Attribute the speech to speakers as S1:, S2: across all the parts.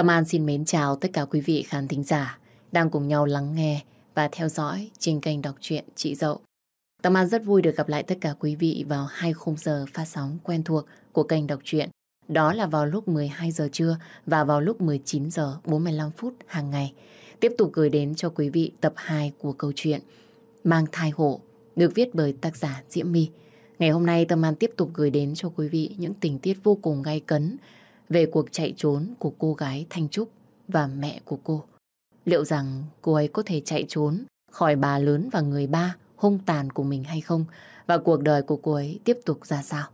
S1: Tâm An xin mến chào tất cả quý vị khán thính giả đang cùng nhau lắng nghe và theo dõi trên kênh đọc truyện Chị Dậu. Tâm An rất vui được gặp lại tất cả quý vị vào hai khung giờ phát sóng quen thuộc của kênh đọc truyện. Đó là vào lúc 12 giờ trưa và vào lúc 19 giờ 45 phút hàng ngày. Tiếp tục gửi đến cho quý vị tập 2 của câu chuyện Mang thai hộ, được viết bởi tác giả Diễm My. Ngày hôm nay Tâm An tiếp tục gửi đến cho quý vị những tình tiết vô cùng gay cấn về cuộc chạy trốn của cô gái Thanh Trúc và mẹ của cô. Liệu rằng cô ấy có thể chạy trốn khỏi bà lớn và người ba hung tàn của mình hay không? Và cuộc đời của cô ấy tiếp tục ra sao?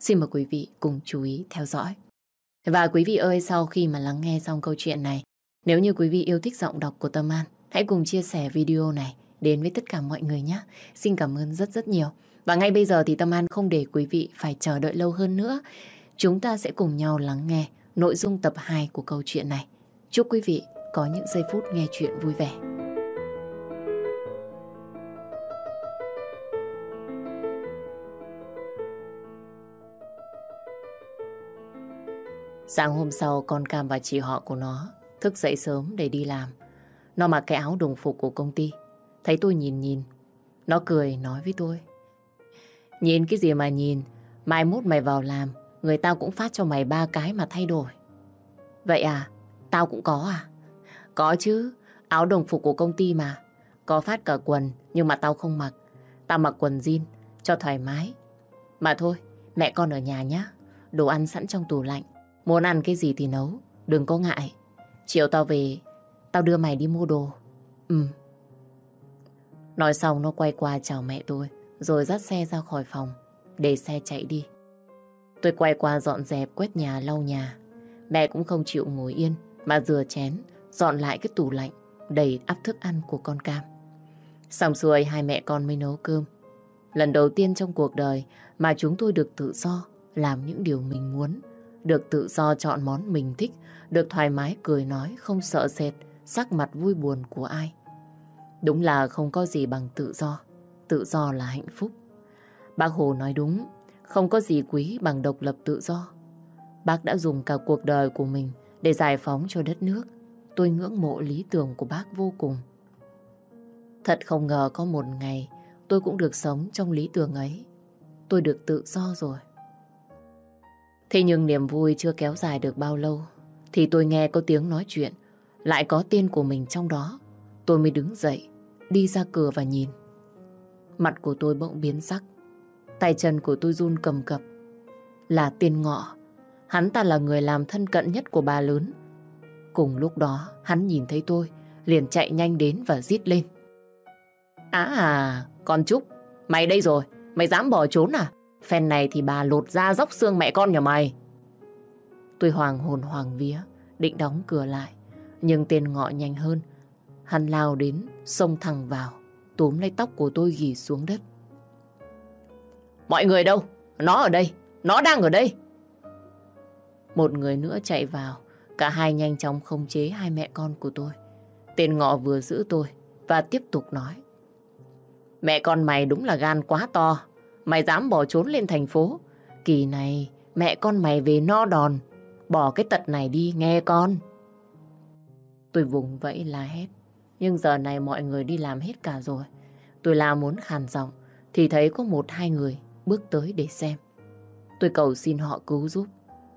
S1: Xin mời quý vị cùng chú ý theo dõi. Và quý vị ơi, sau khi mà lắng nghe xong câu chuyện này, nếu như quý vị yêu thích giọng đọc của Tâm An, hãy cùng chia sẻ video này đến với tất cả mọi người nhé. Xin cảm ơn rất rất nhiều. Và ngay bây giờ thì Tâm An không để quý vị phải chờ đợi lâu hơn nữa. Chúng ta sẽ cùng nhau lắng nghe nội dung tập 2 của câu chuyện này. Chúc quý vị có những giây phút nghe chuyện vui vẻ. Sáng hôm sau con Cam và chị họ của nó thức dậy sớm để đi làm. Nó mặc cái áo đồng phục của công ty. Thấy tôi nhìn nhìn. Nó cười nói với tôi. Nhìn cái gì mà nhìn, mai mốt mày vào làm, người ta cũng phát cho mày ba cái mà thay đổi. Vậy à, tao cũng có à? Có chứ, áo đồng phục của công ty mà. Có phát cả quần, nhưng mà tao không mặc. Tao mặc quần jean, cho thoải mái. Mà thôi, mẹ con ở nhà nhá. Đồ ăn sẵn trong tủ lạnh. Muốn ăn cái gì thì nấu, đừng có ngại. Chiều tao về, tao đưa mày đi mua đồ. Ừ. Nói xong nó quay qua chào mẹ tôi, rồi dắt xe ra khỏi phòng, để xe chạy đi. Tôi quay qua dọn dẹp, quét nhà, lau nhà. Mẹ cũng không chịu ngồi yên, mà rửa chén, dọn lại cái tủ lạnh, đầy ắp thức ăn của con cam. Xong xuôi hai mẹ con mới nấu cơm. Lần đầu tiên trong cuộc đời mà chúng tôi được tự do làm những điều mình muốn, được tự do chọn món mình thích, được thoải mái cười nói, không sợ sệt, sắc mặt vui buồn của ai. Đúng là không có gì bằng tự do. Tự do là hạnh phúc. Bác Hồ nói đúng, không có gì quý bằng độc lập tự do. Bác đã dùng cả cuộc đời của mình để giải phóng cho đất nước. Tôi ngưỡng mộ lý tưởng của bác vô cùng. Thật không ngờ có một ngày, tôi cũng được sống trong lý tưởng ấy. Tôi được tự do rồi. Thế nhưng niềm vui chưa kéo dài được bao lâu, thì tôi nghe có tiếng nói chuyện, lại có tên của mình trong đó. Tôi mới đứng dậy, đi ra cửa và nhìn. Mặt của tôi bỗng biến sắc. Tay chân của tôi run cầm cập. Là tiên ngọ. Hắn ta là người làm thân cận nhất của bà lớn. Cùng lúc đó, hắn nhìn thấy tôi, liền chạy nhanh đến và rít lên. À à, con Trúc, mày đây rồi, mày dám bỏ trốn à? Phen này thì bà lột ra dốc xương mẹ con nhà mày. Tôi hoàng hồn hoàng vía, định đóng cửa lại. Nhưng tên ngọ nhanh hơn. Hắn lao đến, xông thẳng vào, túm lấy tóc của tôi ghi xuống đất. Mọi người đâu? Nó ở đây, nó đang ở đây. Một người nữa chạy vào, cả hai nhanh chóng không chế hai mẹ con của tôi. Tên ngọ vừa giữ tôi và tiếp tục nói. Mẹ con mày đúng là gan quá to, mày dám bỏ trốn lên thành phố. Kỳ này mẹ con mày về no đòn, bỏ cái tật này đi nghe con. Tôi vùng vẫy la hét, nhưng giờ này mọi người đi làm hết cả rồi. Tôi la muốn khàn giọng, thì thấy có một hai người bước tới để xem. Tôi cầu xin họ cứu giúp.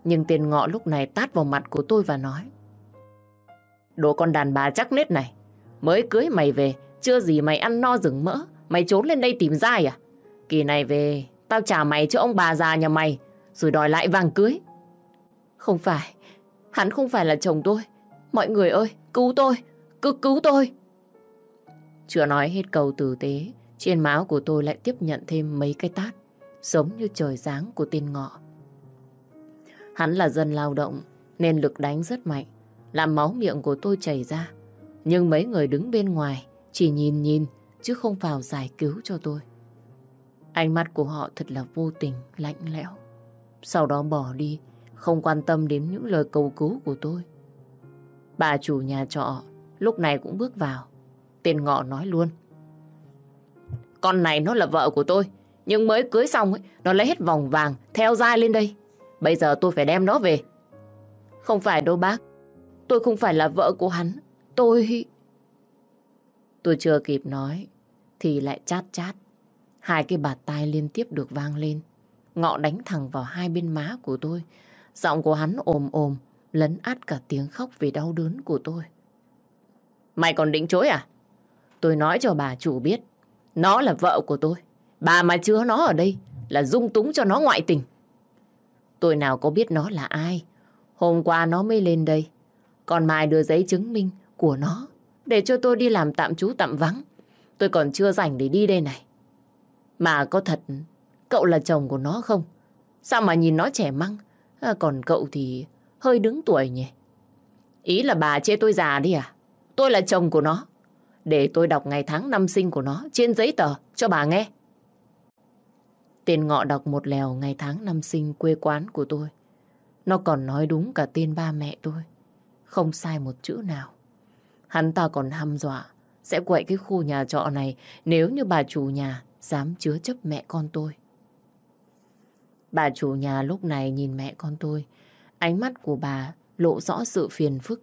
S1: Nhưng tên ngọ lúc này tát vào mặt của tôi và nói. Đồ con đàn bà chắc nết này. Mới cưới mày về, chưa gì mày ăn no rừng mỡ. Mày trốn lên đây tìm dai à? Kỳ này về, tao trả mày cho ông bà già nhà mày, rồi đòi lại vàng cưới. Không phải, hắn không phải là chồng tôi. Mọi người ơi, cứu tôi, cứ cứu tôi. Chưa nói hết câu tử tế, trên máu của tôi lại tiếp nhận thêm mấy cái tát giống như trời giáng của tên ngọ. Hắn là dân lao động nên lực đánh rất mạnh, làm máu miệng của tôi chảy ra. Nhưng mấy người đứng bên ngoài chỉ nhìn nhìn chứ không vào giải cứu cho tôi. Ánh mắt của họ thật là vô tình, lạnh lẽo. Sau đó bỏ đi, không quan tâm đến những lời cầu cứu của tôi. Bà chủ nhà trọ lúc này cũng bước vào. Tên ngọ nói luôn. Con này nó là vợ của tôi. Nhưng mới cưới xong ấy, nó lấy hết vòng vàng, theo dai lên đây. Bây giờ tôi phải đem nó về. Không phải đâu bác. Tôi không phải là vợ của hắn. Tôi... Tôi chưa kịp nói, thì lại chát chát. Hai cái bạt tai liên tiếp được vang lên. Ngọ đánh thẳng vào hai bên má của tôi. Giọng của hắn ồm ồm, lấn át cả tiếng khóc vì đau đớn của tôi. Mày còn định chối à? Tôi nói cho bà chủ biết, nó là vợ của tôi. Bà mà chứa nó ở đây là dung túng cho nó ngoại tình. Tôi nào có biết nó là ai. Hôm qua nó mới lên đây. Còn Mai đưa giấy chứng minh của nó để cho tôi đi làm tạm trú tạm vắng. Tôi còn chưa rảnh để đi đây này. Mà có thật cậu là chồng của nó không? Sao mà nhìn nó trẻ măng? À, còn cậu thì hơi đứng tuổi nhỉ? Ý là bà chê tôi già đi à? Tôi là chồng của nó. Để tôi đọc ngày tháng năm sinh của nó trên giấy tờ cho bà nghe. Tên ngọ đọc một lèo ngày tháng năm sinh quê quán của tôi. Nó còn nói đúng cả tên ba mẹ tôi. Không sai một chữ nào. Hắn ta còn hăm dọa sẽ quậy cái khu nhà trọ này nếu như bà chủ nhà dám chứa chấp mẹ con tôi. Bà chủ nhà lúc này nhìn mẹ con tôi, ánh mắt của bà lộ rõ sự phiền phức,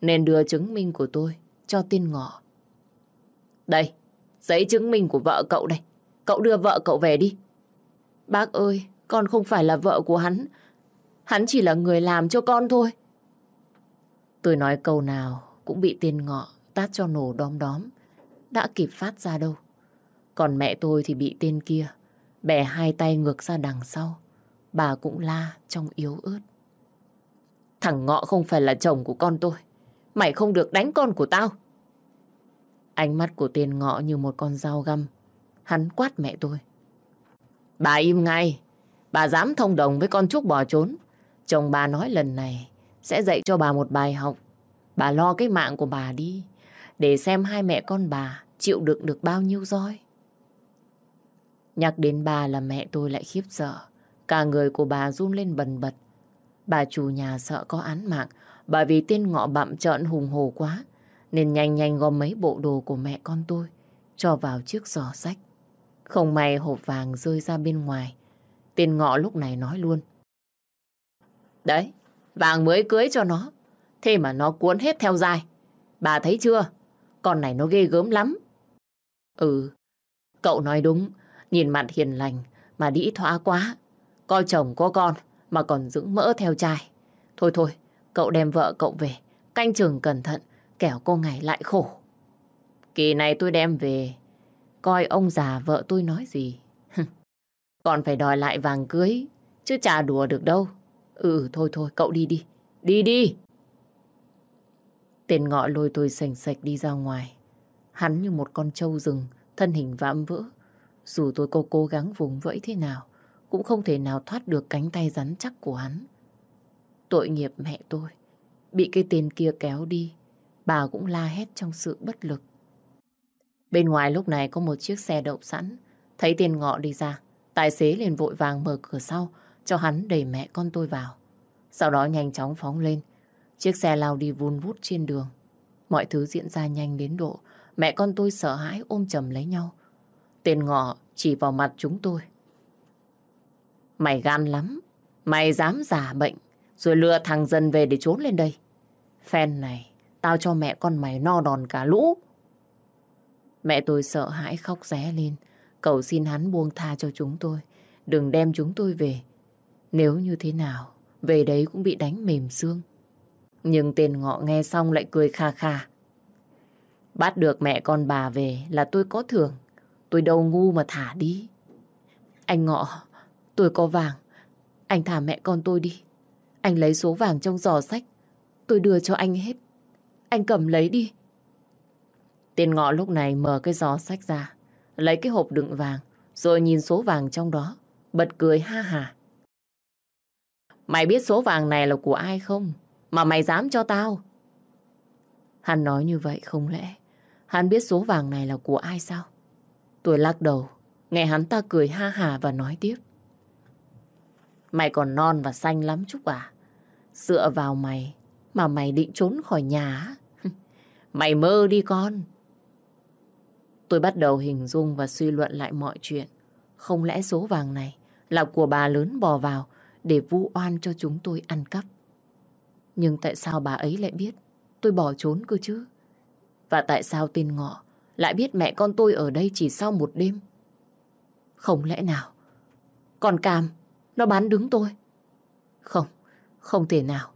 S1: nên đưa chứng minh của tôi cho tên ngọ. Đây, giấy chứng minh của vợ cậu đây. Cậu đưa vợ cậu về đi. Bác ơi, con không phải là vợ của hắn. Hắn chỉ là người làm cho con thôi. Tôi nói câu nào cũng bị tên ngọ tát cho nổ đom đóm. Đã kịp phát ra đâu. Còn mẹ tôi thì bị tên kia bẻ hai tay ngược ra đằng sau. Bà cũng la trong yếu ớt. Thằng ngọ không phải là chồng của con tôi. Mày không được đánh con của tao. Ánh mắt của tên ngọ như một con dao găm. Hắn quát mẹ tôi. Bà im ngay. Bà dám thông đồng với con Trúc bỏ trốn. Chồng bà nói lần này, sẽ dạy cho bà một bài học. Bà lo cái mạng của bà đi. Để xem hai mẹ con bà chịu đựng được bao nhiêu roi. Nhắc đến bà là mẹ tôi lại khiếp sợ. Cả người của bà run lên bần bật. Bà chủ nhà sợ có án mạng bởi vì tên ngọ bặm trợn hùng hồ quá, nên nhanh nhanh gom mấy bộ đồ của mẹ con tôi cho vào chiếc giỏ sách. Không may hộp vàng rơi ra bên ngoài. Tên ngọ lúc này nói luôn. Đấy, vàng mới cưới cho nó. Thế mà nó cuốn hết theo dài. Bà thấy chưa? Con này nó ghê gớm lắm. Ừ, cậu nói đúng. Nhìn mặt hiền lành mà đĩ thoá quá. Coi chồng có con mà còn giữ mỡ theo trai. Thôi thôi, cậu đem vợ cậu về. Canh chừng cẩn thận, kẻo cô ngày lại khổ. Kỳ này tôi đem về, coi ông già vợ tôi nói gì. Còn phải đòi lại vàng cưới, chứ chả đùa được đâu. Ừ, thôi thôi, cậu đi đi. Đi đi! Tên ngọ lôi tôi sành sạch đi ra ngoài. Hắn như một con trâu rừng, thân hình vạm vỡ. Dù tôi có cố gắng vùng vẫy thế nào, cũng không thể nào thoát được cánh tay rắn chắc của hắn. Tội nghiệp mẹ tôi, bị cái tên kia kéo đi, bà cũng la hét trong sự bất lực. Bên ngoài lúc này có một chiếc xe đậu sẵn, thấy tiền ngọ đi ra, tài xế liền vội vàng mở cửa sau, cho hắn đẩy mẹ con tôi vào. Sau đó nhanh chóng phóng lên, chiếc xe lao đi vun vút trên đường. Mọi thứ diễn ra nhanh đến độ, mẹ con tôi sợ hãi ôm chầm lấy nhau. Tên ngọ chỉ vào mặt chúng tôi. Mày gan lắm, mày dám giả bệnh, rồi lừa thằng dân về để trốn lên đây. Phen này, tao cho mẹ con mày no đòn cả lũ. Mẹ tôi sợ hãi khóc ré lên, cầu xin hắn buông tha cho chúng tôi, đừng đem chúng tôi về. Nếu như thế nào, về đấy cũng bị đánh mềm xương. Nhưng tên ngọ nghe xong lại cười kha kha. Bắt được mẹ con bà về là tôi có thưởng. Tôi đâu ngu mà thả đi. Anh ngọ, tôi có vàng. Anh thả mẹ con tôi đi. Anh lấy số vàng trong giò sách. Tôi đưa cho anh hết. Anh cầm lấy đi. Tiền ngọ lúc này mở cái giỏ sách ra. Lấy cái hộp đựng vàng. Rồi nhìn số vàng trong đó. Bật cười ha hà. Mày biết số vàng này là của ai không? Mà mày dám cho tao? Hắn nói như vậy không lẽ hắn biết số vàng này là của ai sao? Tôi lắc đầu, nghe hắn ta cười ha hà và nói tiếp. Mày còn non và xanh lắm Trúc à. Dựa vào mày mà mày định trốn khỏi nhà. mày mơ đi con. Tôi bắt đầu hình dung và suy luận lại mọi chuyện. Không lẽ số vàng này là của bà lớn bò vào để vu oan cho chúng tôi ăn cắp. Nhưng tại sao bà ấy lại biết tôi bỏ trốn cơ chứ? Và tại sao tên ngọ lại biết mẹ con tôi ở đây chỉ sau một đêm? Không lẽ nào Còn Cam Nó bán đứng tôi Không, không thể nào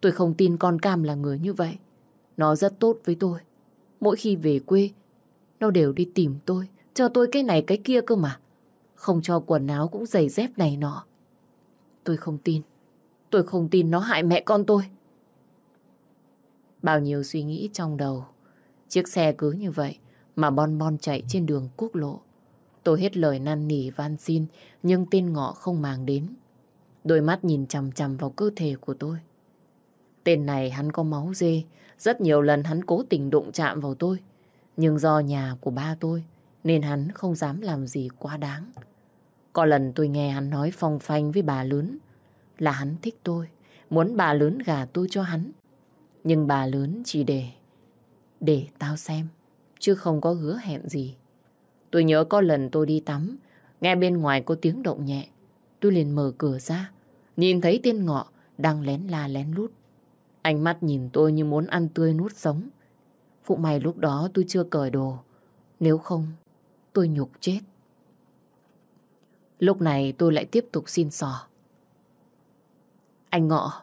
S1: Tôi không tin con Cam là người như vậy Nó rất tốt với tôi Mỗi khi về quê nó đều đi tìm tôi Cho tôi cái này cái kia cơ mà. Không cho quần áo cũng giày dép này nọ. Tôi không tin. Tôi không tin nó hại mẹ con tôi. Bao nhiêu suy nghĩ trong đầu. Chiếc xe cứ như vậy Mà bon bon chạy trên đường quốc lộ. Tôi hết lời năn nỉ van xin, Nhưng tên ngọ không màng đến. Đôi mắt nhìn chằm chằm vào cơ thể của tôi. Tên này hắn có máu dê. Rất nhiều lần hắn cố tình đụng chạm vào tôi. Nhưng do nhà của ba tôi Nên hắn không dám làm gì quá đáng Có lần tôi nghe hắn nói phong phanh với bà lớn Là hắn thích tôi Muốn bà lớn gả tôi cho hắn Nhưng bà lớn chỉ để Để tao xem Chứ không có hứa hẹn gì Tôi nhớ có lần tôi đi tắm, nghe bên ngoài có tiếng động nhẹ. Tôi liền mở cửa ra, nhìn thấy tiên ngọ đang lén la lén lút. Ánh mắt nhìn tôi như muốn ăn tươi nuốt sống. Cũng may lúc đó tôi chưa cởi đồ. Nếu không, tôi nhục chết. Lúc này tôi lại tiếp tục xin sò. Anh Ngọ,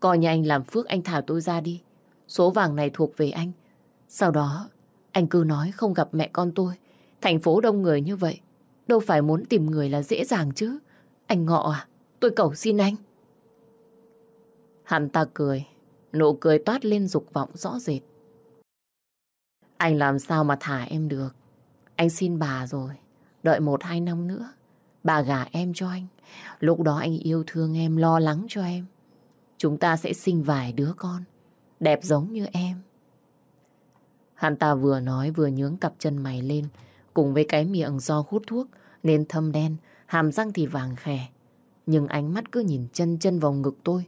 S1: coi như anh làm phước anh thả tôi ra đi. Số vàng này thuộc về anh. Sau đó, anh cứ nói không gặp mẹ con tôi. Thành phố đông người như vậy, đâu phải muốn tìm người là dễ dàng chứ. Anh Ngọ à, tôi cầu xin anh. Hắn ta cười, nụ cười toát lên dục vọng rõ rệt. Anh làm sao mà thả em được. Anh xin bà rồi, đợi một hai năm nữa. Bà gả em cho anh. Lúc đó anh yêu thương em, lo lắng cho em. Chúng ta sẽ sinh vài đứa con, đẹp giống như em. Hắn ta vừa nói vừa nhướng cặp chân mày lên, Cùng với cái miệng do hút thuốc nên thâm đen, hàm răng thì vàng khè. Nhưng ánh mắt cứ nhìn chân chân vào ngực tôi,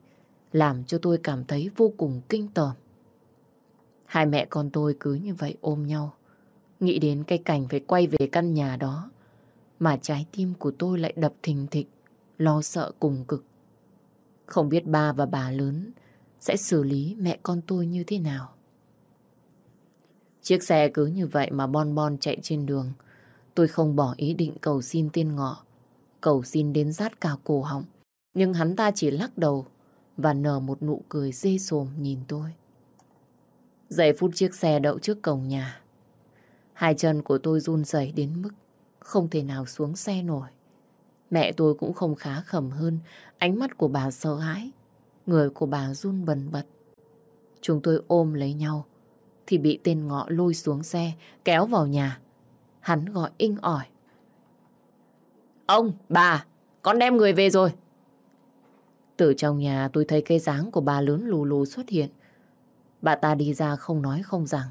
S1: làm cho tôi cảm thấy vô cùng kinh tởm. Hai mẹ con tôi cứ như vậy ôm nhau. Nghĩ đến cái cảnh phải quay về căn nhà đó, mà trái tim của tôi lại đập thình thịch, lo sợ cùng cực. Không biết ba và bà lớn sẽ xử lý mẹ con tôi như thế nào. Chiếc xe cứ như vậy mà bon bon chạy trên đường. Tôi không bỏ ý định cầu xin tiên ngọ. Cầu xin đến rát cả cổ họng. Nhưng hắn ta chỉ lắc đầu và nở một nụ cười dê sồm nhìn tôi. Giây phút chiếc xe đậu trước cổng nhà. Hai chân của tôi run rẩy đến mức không thể nào xuống xe nổi. Mẹ tôi cũng không khá khẩm hơn, ánh mắt của bà sợ hãi, người của bà run bần bật. Chúng tôi ôm lấy nhau, thì bị tên ngọ lôi xuống xe, kéo vào nhà. Hắn gọi inh ỏi. Ông, bà, con đem người về rồi. Từ trong nhà tôi thấy cây dáng của bà lớn lù lù xuất hiện. Bà ta đi ra không nói không rằng.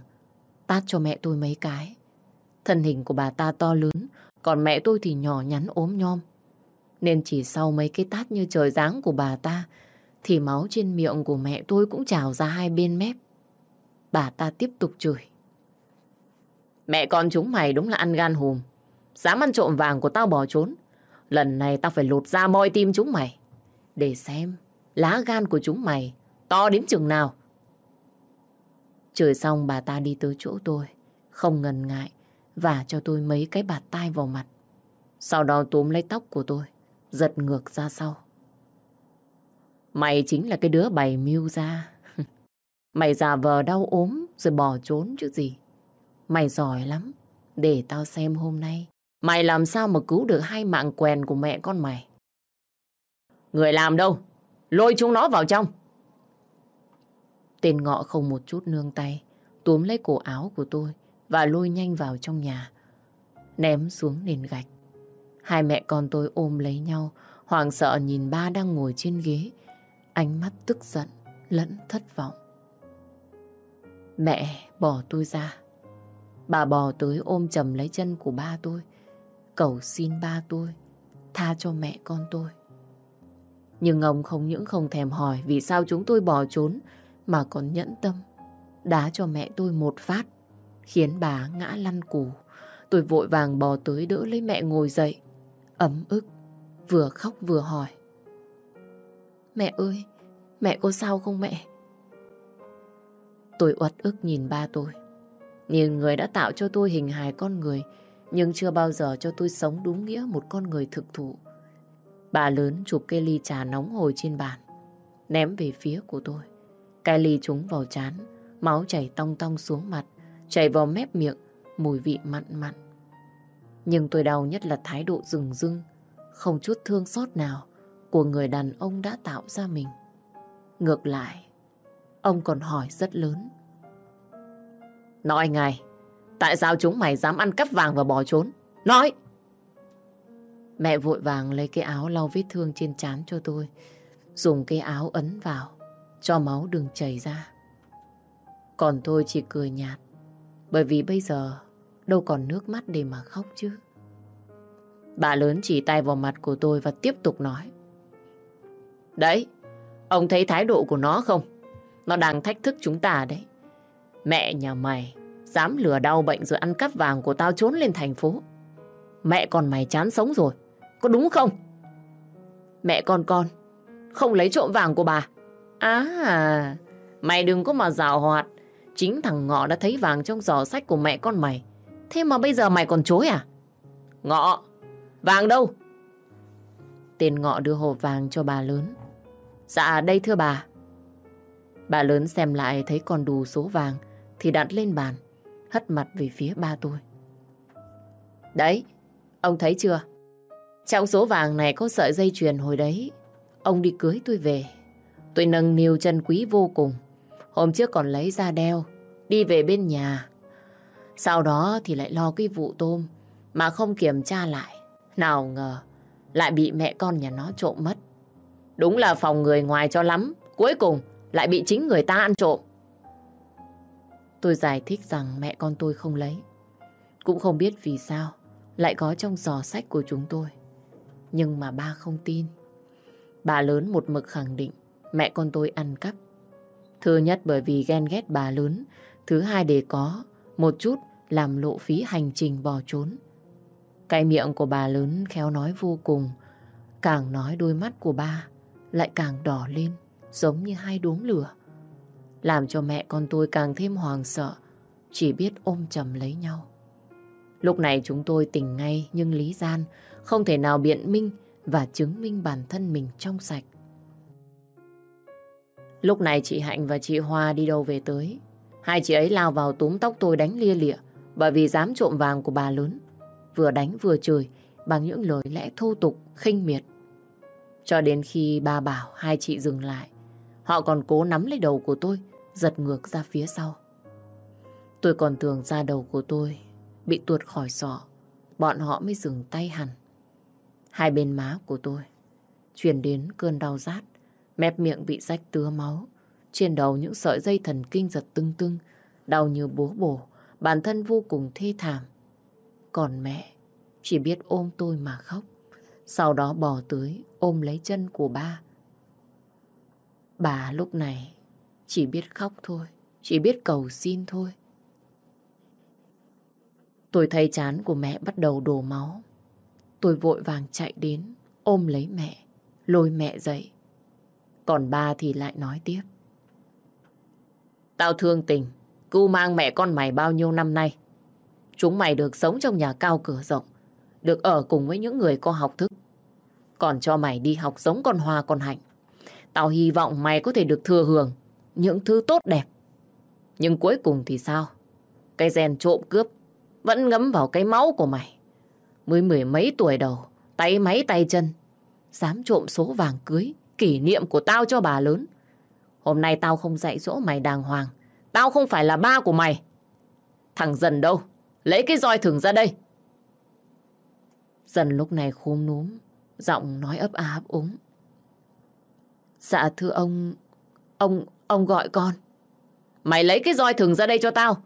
S1: Tát cho mẹ tôi mấy cái. Thân hình của bà ta to lớn, còn mẹ tôi thì nhỏ nhắn ốm nhom. Nên chỉ sau mấy cái tát như trời dáng của bà ta, thì máu trên miệng của mẹ tôi cũng trào ra hai bên mép. Bà ta tiếp tục chửi. Mẹ con chúng mày đúng là ăn gan hùm. Dám ăn trộm vàng của tao bỏ trốn. Lần này tao phải lột ra moi tim chúng mày. Để xem lá gan của chúng mày to đến chừng nào. Chửi xong bà ta đi tới chỗ tôi. Không ngần ngại và cho tôi mấy cái bạt tai vào mặt. Sau đó túm lấy tóc của tôi, giật ngược ra sau. Mày chính là cái đứa bày mưu ra. Mày giả vờ đau ốm rồi bỏ trốn chứ gì. Mày giỏi lắm. Để tao xem hôm nay. Mày làm sao mà cứu được hai mạng quèn của mẹ con mày. Người làm đâu? Lôi chúng nó vào trong. Tên ngọ không một chút nương tay. Túm lấy cổ áo của tôi và lôi nhanh vào trong nhà. Ném xuống nền gạch. Hai mẹ con tôi ôm lấy nhau, hoảng sợ nhìn ba đang ngồi trên ghế. Ánh mắt tức giận, lẫn thất vọng. Mẹ bỏ tôi ra. Bà bò tới ôm chầm lấy chân của ba tôi. Cầu xin ba tôi. Tha cho mẹ con tôi. Nhưng ông không những không thèm hỏi vì sao chúng tôi bỏ trốn mà còn nhẫn tâm. Đá cho mẹ tôi một phát khiến bà ngã lăn củ. Tôi vội vàng bò tới đỡ lấy mẹ ngồi dậy. Ấm ức, vừa khóc vừa hỏi. Mẹ ơi, Mẹ có sao không mẹ? Tôi uất ức nhìn ba tôi. Nhìn người đã tạo cho tôi hình hài con người, nhưng chưa bao giờ cho tôi sống đúng nghĩa một con người thực thụ. Bà lớn chụp cây ly trà nóng hồi trên bàn, ném về phía của tôi. Cái ly trúng vào chán, máu chảy tong tong xuống mặt, chảy vào mép miệng, mùi vị mặn mặn. Nhưng tôi đau nhất là thái độ rừng rưng, không chút thương xót nào của người đàn ông đã tạo ra mình. Ngược lại, ông còn hỏi rất lớn. Nói ngay, tại sao chúng mày dám ăn cắp vàng và bỏ trốn? Nói! Mẹ vội vàng lấy cái áo lau vết thương trên trán cho tôi, dùng cái áo ấn vào, cho máu đừng chảy ra. Còn tôi chỉ cười nhạt, bởi vì bây giờ đâu còn nước mắt để mà khóc chứ. Bà lớn chỉ tay vào mặt của tôi và tiếp tục nói. Đấy, ông thấy thái độ của nó không? Nó đang thách thức chúng ta đấy. Mẹ nhà mày dám lừa đau bệnh rồi ăn cắp vàng của tao trốn lên thành phố. Mẹ con mày chán sống rồi, có đúng không? Mẹ con con, không lấy trộm vàng của bà. À, mày đừng có mà rào hoạt. Chính thằng Ngọ đã thấy vàng trong giỏ sách của mẹ con mày. Thế mà bây giờ mày còn chối à? Ngọ, vàng đâu? Tên Ngọ đưa hộp vàng cho bà lớn. Dạ đây thưa bà. Bà lớn xem lại thấy còn đủ số vàng thì đặt lên bàn, hất mặt về phía ba tôi. Đấy, ông thấy chưa? Trong số vàng này có sợi dây chuyền hồi đấy. Ông đi cưới tôi về. Tôi nâng niu chân quý vô cùng. Hôm trước còn lấy ra đeo, đi về bên nhà. Sau đó thì lại lo cái vụ tôm mà không kiểm tra lại. Nào ngờ, lại bị mẹ con nhà nó trộm mất. Đúng là phòng người ngoài cho lắm, cuối cùng lại bị chính người ta ăn trộm. Tôi giải thích rằng mẹ con tôi không lấy. Cũng không biết vì sao lại có trong giò sách của chúng tôi. Nhưng mà ba không tin. Bà lớn một mực khẳng định mẹ con tôi ăn cắp. Thứ nhất bởi vì ghen ghét bà lớn. Thứ hai để có một chút làm lộ phí hành trình bỏ trốn. Cái miệng của bà lớn khéo nói vô cùng. Càng nói đôi mắt của ba lại càng đỏ lên giống như hai đốm lửa. Làm cho mẹ con tôi càng thêm hoàng sợ, chỉ biết ôm chầm lấy nhau. Lúc này chúng tôi tỉnh ngay nhưng Lý Gian không thể nào biện minh và chứng minh bản thân mình trong sạch. Lúc này chị Hạnh và chị Hoa đi đâu về tới. Hai chị ấy lao vào túm tóc tôi đánh lia lịa bởi vì dám trộm vàng của bà lớn. Vừa đánh vừa chửi bằng những lời lẽ thô tục, khinh miệt. Cho đến khi ba bảo hai chị dừng lại, họ còn cố nắm lấy đầu của tôi, giật ngược ra phía sau. Tôi còn tưởng ra đầu của tôi bị tuột khỏi sọ, bọn họ mới dừng tay hẳn. Hai bên má của tôi truyền đến cơn đau rát, mép miệng bị rách tứa máu, trên đầu những sợi dây thần kinh giật tưng tưng, đau như bố bổ, bản thân vô cùng thê thảm. Còn mẹ chỉ biết ôm tôi mà khóc, sau đó bò tới ôm lấy chân của ba. Bà lúc này chỉ biết khóc thôi, chỉ biết cầu xin thôi. Tôi thấy chán của mẹ bắt đầu đổ máu. Tôi vội vàng chạy đến, ôm lấy mẹ, lôi mẹ dậy. Còn ba thì lại nói tiếp. Tao thương tình, cu mang mẹ con mày bao nhiêu năm nay. Chúng mày được sống trong nhà cao cửa rộng, được ở cùng với những người có học thức. Còn cho mày đi học giống con hoa con hạnh. Tao hy vọng mày có thể được thừa hưởng những thứ tốt đẹp. Nhưng cuối cùng thì sao? Cái rèn trộm cướp vẫn ngấm vào cái máu của mày. Mới mười mấy tuổi đầu, tay máy tay chân, dám trộm số vàng cưới, kỷ niệm của tao cho bà lớn. Hôm nay tao không dạy dỗ mày đàng hoàng. Tao không phải là ba của mày. Thằng dần đâu? Lấy cái roi thừng ra đây. Dần lúc này khúm núm, giọng nói ấp a ấp úng. Dạ thưa ông, ông, ông gọi con. Mày lấy cái roi thừng ra đây cho tao.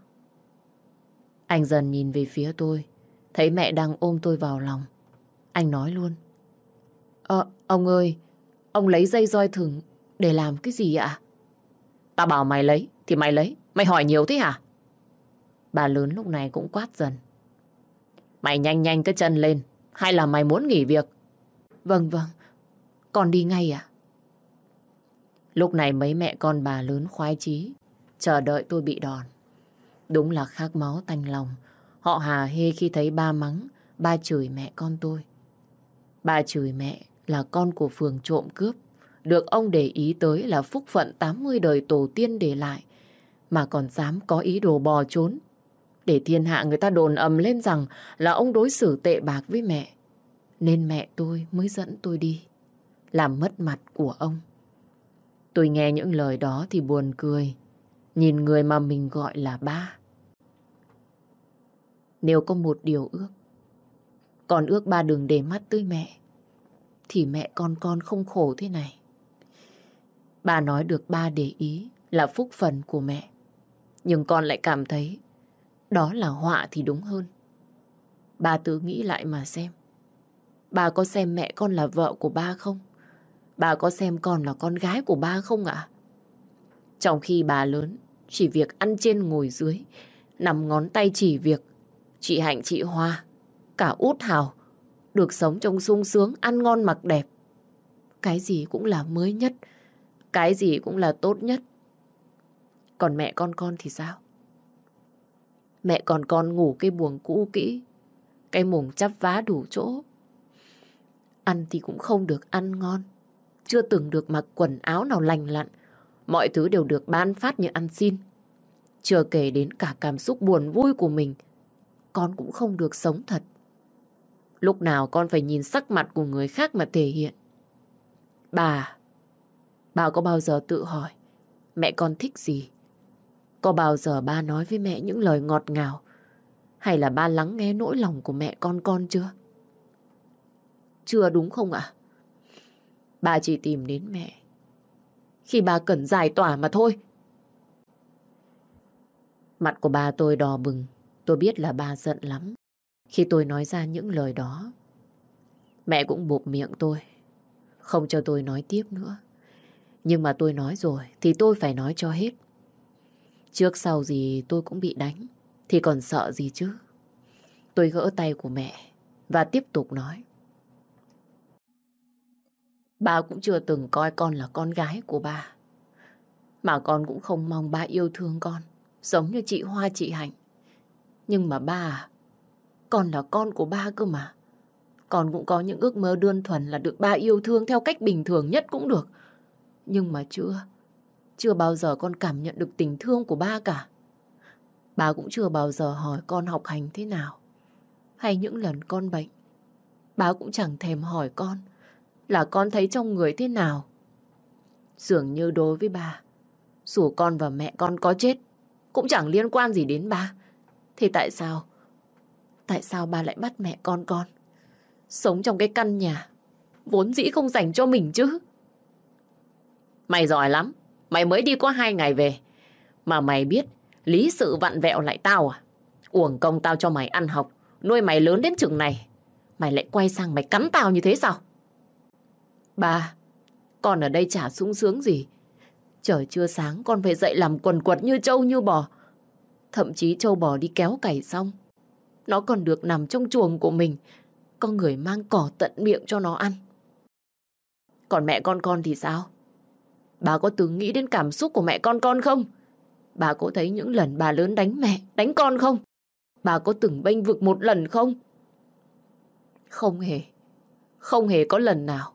S1: Anh dần nhìn về phía tôi, thấy mẹ đang ôm tôi vào lòng. Anh nói luôn. Ờ, ông ơi, ông lấy dây roi thừng để làm cái gì ạ? Tao bảo mày lấy, thì mày lấy. Mày hỏi nhiều thế hả? Bà lớn lúc này cũng quát dần. Mày nhanh nhanh cái chân lên, hay là mày muốn nghỉ việc? Vâng vâng, con đi ngay ạ. Lúc này mấy mẹ con bà lớn khoái chí, chờ đợi tôi bị đòn. Đúng là khát máu tanh lòng. Họ hà hê khi thấy ba mắng, ba chửi mẹ con tôi. Ba chửi mẹ là con của phường trộm cướp. Được ông để ý tới là phúc phận 80 đời tổ tiên để lại. Mà còn dám có ý đồ bò trốn. Để thiên hạ người ta đồn ầm lên rằng là ông đối xử tệ bạc với mẹ. Nên mẹ tôi mới dẫn tôi đi. Làm mất mặt của ông. Tôi nghe những lời đó thì buồn cười. Nhìn người mà mình gọi là ba. Nếu có một điều ước, còn ước ba đừng để mắt tới mẹ, thì mẹ con con không khổ thế này. Bà nói được ba để ý là phúc phần của mẹ. Nhưng con lại cảm thấy đó là họa thì đúng hơn. Bà tự nghĩ lại mà xem. Bà có xem mẹ con là vợ của ba không? Bà có xem con là con gái của ba không ạ? Trong khi bà lớn, chỉ việc ăn trên ngồi dưới, nằm ngón tay chỉ việc chị Hạnh chị Hoa, cả út hào, được sống trong sung sướng, ăn ngon mặc đẹp. Cái gì cũng là mới nhất, cái gì cũng là tốt nhất. Còn mẹ con con thì sao? Mẹ còn con ngủ cái buồng cũ kỹ, cái mùng chắp vá đủ chỗ. Ăn thì cũng không được ăn ngon, chưa từng được mặc quần áo nào lành lặn, mọi thứ đều được ban phát như ăn xin. Chưa kể đến cả cảm xúc buồn vui của mình, con cũng không được sống thật. Lúc nào con phải nhìn sắc mặt của người khác mà thể hiện. Bà, bà có bao giờ tự hỏi mẹ con thích gì? Có bao giờ ba nói với mẹ những lời ngọt ngào hay là ba lắng nghe nỗi lòng của mẹ con con chưa? Chưa đúng không ạ? Bà chỉ tìm đến mẹ khi bà cần giải tỏa mà thôi. Mặt của bà tôi đỏ bừng, tôi biết là bà giận lắm. Khi tôi nói ra những lời đó, mẹ cũng buộc miệng tôi, không cho tôi nói tiếp nữa. Nhưng mà tôi nói rồi thì tôi phải nói cho hết. Trước sau gì tôi cũng bị đánh, thì còn sợ gì chứ. Tôi gỡ tay của mẹ và tiếp tục nói. Ba cũng chưa từng coi con là con gái của ba. Mà con cũng không mong ba yêu thương con, giống như chị Hoa chị Hạnh. Nhưng mà ba à, con là con của ba cơ mà. Con cũng có những ước mơ đơn thuần là được ba yêu thương theo cách bình thường nhất cũng được. Nhưng mà chưa, chưa bao giờ con cảm nhận được tình thương của ba cả. Ba cũng chưa bao giờ hỏi con học hành thế nào. Hay những lần con bệnh, ba cũng chẳng thèm hỏi con là con thấy trong người thế nào. Dường như đối với bà, dù con và mẹ con có chết, cũng chẳng liên quan gì đến ba. Thì tại sao? Tại sao ba lại bắt mẹ con con? Sống trong cái căn nhà, vốn dĩ không dành cho mình chứ. Mày giỏi lắm, mày mới đi có hai ngày về. Mà mày biết, lý sự vặn vẹo lại tao à? Uổng công tao cho mày ăn học, nuôi mày lớn đến chừng này. Mày lại quay sang mày cắn tao như thế sao? Ba, con ở đây chả sung sướng gì. Trời chưa sáng con phải dậy làm quần quật như trâu như bò. Thậm chí trâu bò đi kéo cày xong. Nó còn được nằm trong chuồng của mình. Có người mang cỏ tận miệng cho nó ăn. Còn mẹ con con thì sao? Bà có từng nghĩ đến cảm xúc của mẹ con con không? Bà có thấy những lần bà lớn đánh mẹ, đánh con không? Bà có từng bênh vực một lần không? Không hề. Không hề có lần nào.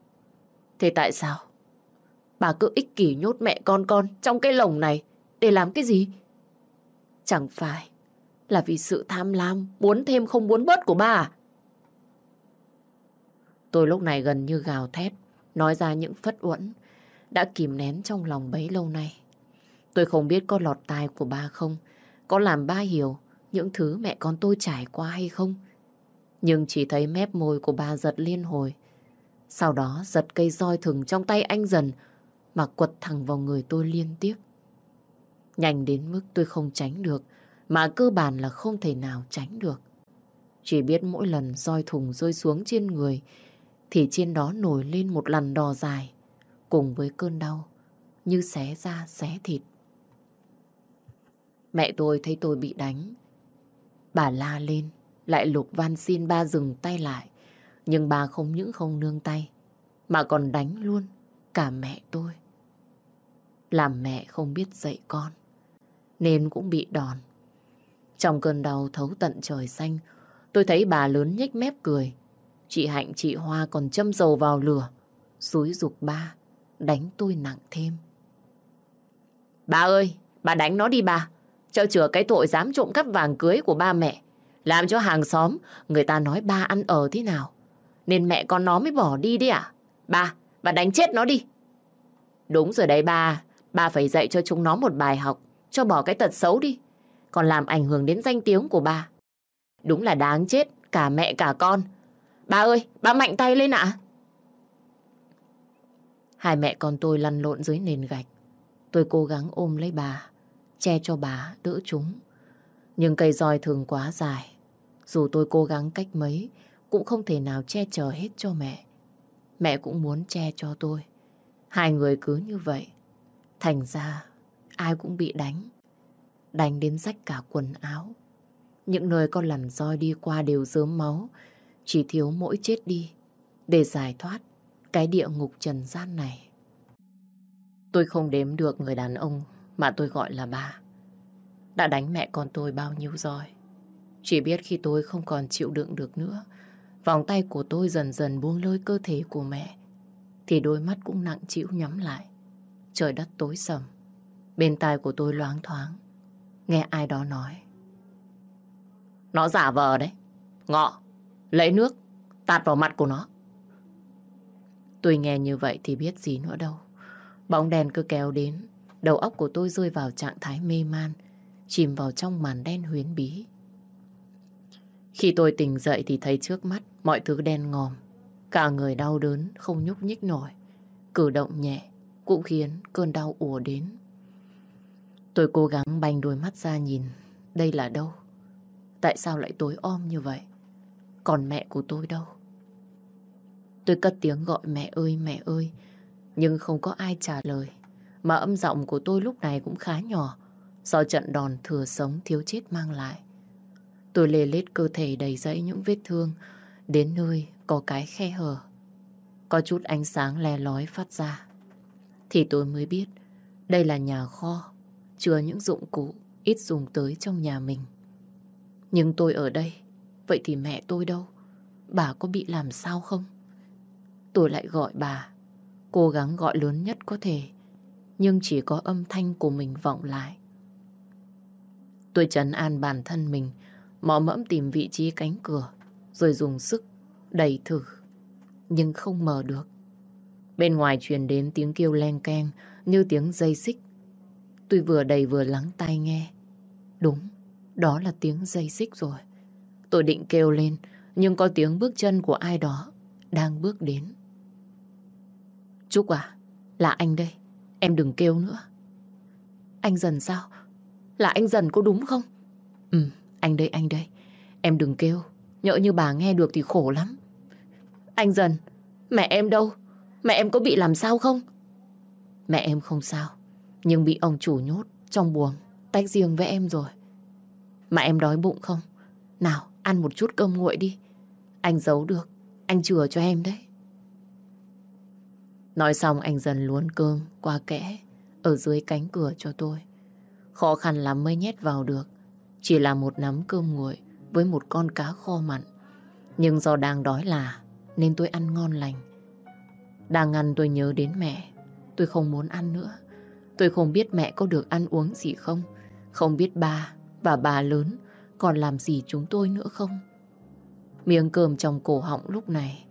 S1: Thế tại sao? Bà cứ ích kỷ nhốt mẹ con con trong cái lồng này để làm cái gì? Chẳng phải là vì sự tham lam, muốn thêm không muốn bớt của bà à? Tôi lúc này gần như gào thét, nói ra những phất uẩn đã kìm nén trong lòng bấy lâu nay. Tôi không biết có lọt tai của ba không, có làm ba hiểu những thứ mẹ con tôi trải qua hay không. Nhưng chỉ thấy mép môi của ba giật liên hồi, sau đó giật cây roi thừng trong tay anh dần mà quật thẳng vào người tôi liên tiếp. Nhanh đến mức tôi không tránh được, mà cơ bản là không thể nào tránh được. Chỉ biết mỗi lần roi thùng rơi xuống trên người, thì trên đó nổi lên một lằn đò dài, cùng với cơn đau, như xé da xé thịt. Mẹ tôi thấy tôi bị đánh. Bà la lên, lại lục van xin ba dừng tay lại. Nhưng bà không những không nương tay, mà còn đánh luôn cả mẹ tôi. Làm mẹ không biết dạy con. Nên cũng bị đòn. Trong cơn đau thấu tận trời xanh, tôi thấy bà lớn nhếch mép cười. Chị Hạnh chị Hoa còn châm dầu vào lửa. Xúi dục ba, đánh tôi nặng thêm. Bà ơi, bà đánh nó đi bà. cho chừa cái tội dám trộm cắp vàng cưới của ba mẹ. Làm cho hàng xóm, người ta nói ba ăn ở thế nào. Nên mẹ con nó mới bỏ đi đấy à? Ba, bà đánh chết nó đi. Đúng rồi đấy ba, ba phải dạy cho chúng nó một bài học, cho bỏ cái tật xấu đi. Còn làm ảnh hưởng đến danh tiếng của bà, Đúng là đáng chết, cả mẹ cả con. bà ơi, bà mạnh tay lên ạ. Hai mẹ con tôi lăn lộn dưới nền gạch. Tôi cố gắng ôm lấy bà, che cho bà đỡ chúng. Nhưng cây roi thường quá dài. Dù tôi cố gắng cách mấy, cũng không thể nào che chở hết cho mẹ. Mẹ cũng muốn che cho tôi. Hai người cứ như vậy. Thành ra, ai cũng bị đánh. Đánh đến rách cả quần áo. Những nơi con lằn roi đi qua đều dớm máu. Chỉ thiếu mỗi chết đi để giải thoát cái địa ngục trần gian này. Tôi không đếm được người đàn ông mà tôi gọi là ba. Đã đánh mẹ con tôi bao nhiêu rồi. Chỉ biết khi tôi không còn chịu đựng được nữa, vòng tay của tôi dần dần buông lơi cơ thể của mẹ, thì đôi mắt cũng nặng chịu nhắm lại. Trời đất tối sầm, bên tai của tôi loáng thoáng, nghe ai đó nói. Nó giả vờ đấy, ngọ, lấy nước, tạt vào mặt của nó. Tôi nghe như vậy thì biết gì nữa đâu. Bóng đèn cứ kéo đến, đầu óc của tôi rơi vào trạng thái mê man, chìm vào trong màn đen huyền bí. Khi tôi tỉnh dậy thì thấy trước mắt mọi thứ đen ngòm, cả người đau đớn, không nhúc nhích nổi. Cử động nhẹ cũng khiến cơn đau ùa đến. Tôi cố gắng banh đôi mắt ra nhìn, đây là đâu? Tại sao lại tối om như vậy? Còn mẹ của tôi đâu? Tôi cất tiếng gọi mẹ ơi mẹ ơi, nhưng không có ai trả lời. Mà âm giọng của tôi lúc này cũng khá nhỏ, do trận đòn thừa sống thiếu chết mang lại. Tôi lê lết cơ thể đầy dẫy những vết thương, đến nơi có cái khe hở. Có chút ánh sáng le lói phát ra. Thì tôi mới biết đây là nhà kho, chứa những dụng cụ ít dùng tới trong nhà mình. Nhưng tôi ở đây, vậy thì mẹ tôi đâu? Bà có bị làm sao không? Tôi lại gọi bà, cố gắng gọi lớn nhất có thể, nhưng chỉ có âm thanh của mình vọng lại. Tôi trấn an bản thân mình, mò mẫm tìm vị trí cánh cửa, rồi dùng sức đẩy thử, nhưng không mở được. Bên ngoài truyền đến tiếng kêu len keng như tiếng dây xích. Tôi vừa đầy vừa lắng tai nghe. Đúng, đó là tiếng dây xích rồi. Tôi định kêu lên, nhưng có tiếng bước chân của ai đó đang bước đến. Trúc à, là anh đây. Em đừng kêu nữa. Anh dần sao? Là anh dần có đúng không? Ừ, anh đây, anh đây. Em đừng kêu. Nhỡ như bà nghe được thì khổ lắm. Anh dần, mẹ em đâu? Mẹ em có bị làm sao không? Mẹ em không sao. Nhưng bị ông chủ nhốt trong buồng, tách riêng với em rồi. Mà em đói bụng không? Nào, ăn một chút cơm nguội đi. Anh giấu được, anh chừa cho em đấy. Nói xong anh dần luốn cơm qua kẽ ở dưới cánh cửa cho tôi. Khó khăn lắm mới nhét vào được. Chỉ là một nắm cơm nguội với một con cá kho mặn. Nhưng do đang đói là nên tôi ăn ngon lành. Đang ăn tôi nhớ đến mẹ. Tôi không muốn ăn nữa. Tôi không biết mẹ có được ăn uống gì không. Không biết ba và bà lớn còn làm gì chúng tôi nữa không. Miếng cơm trong cổ họng lúc này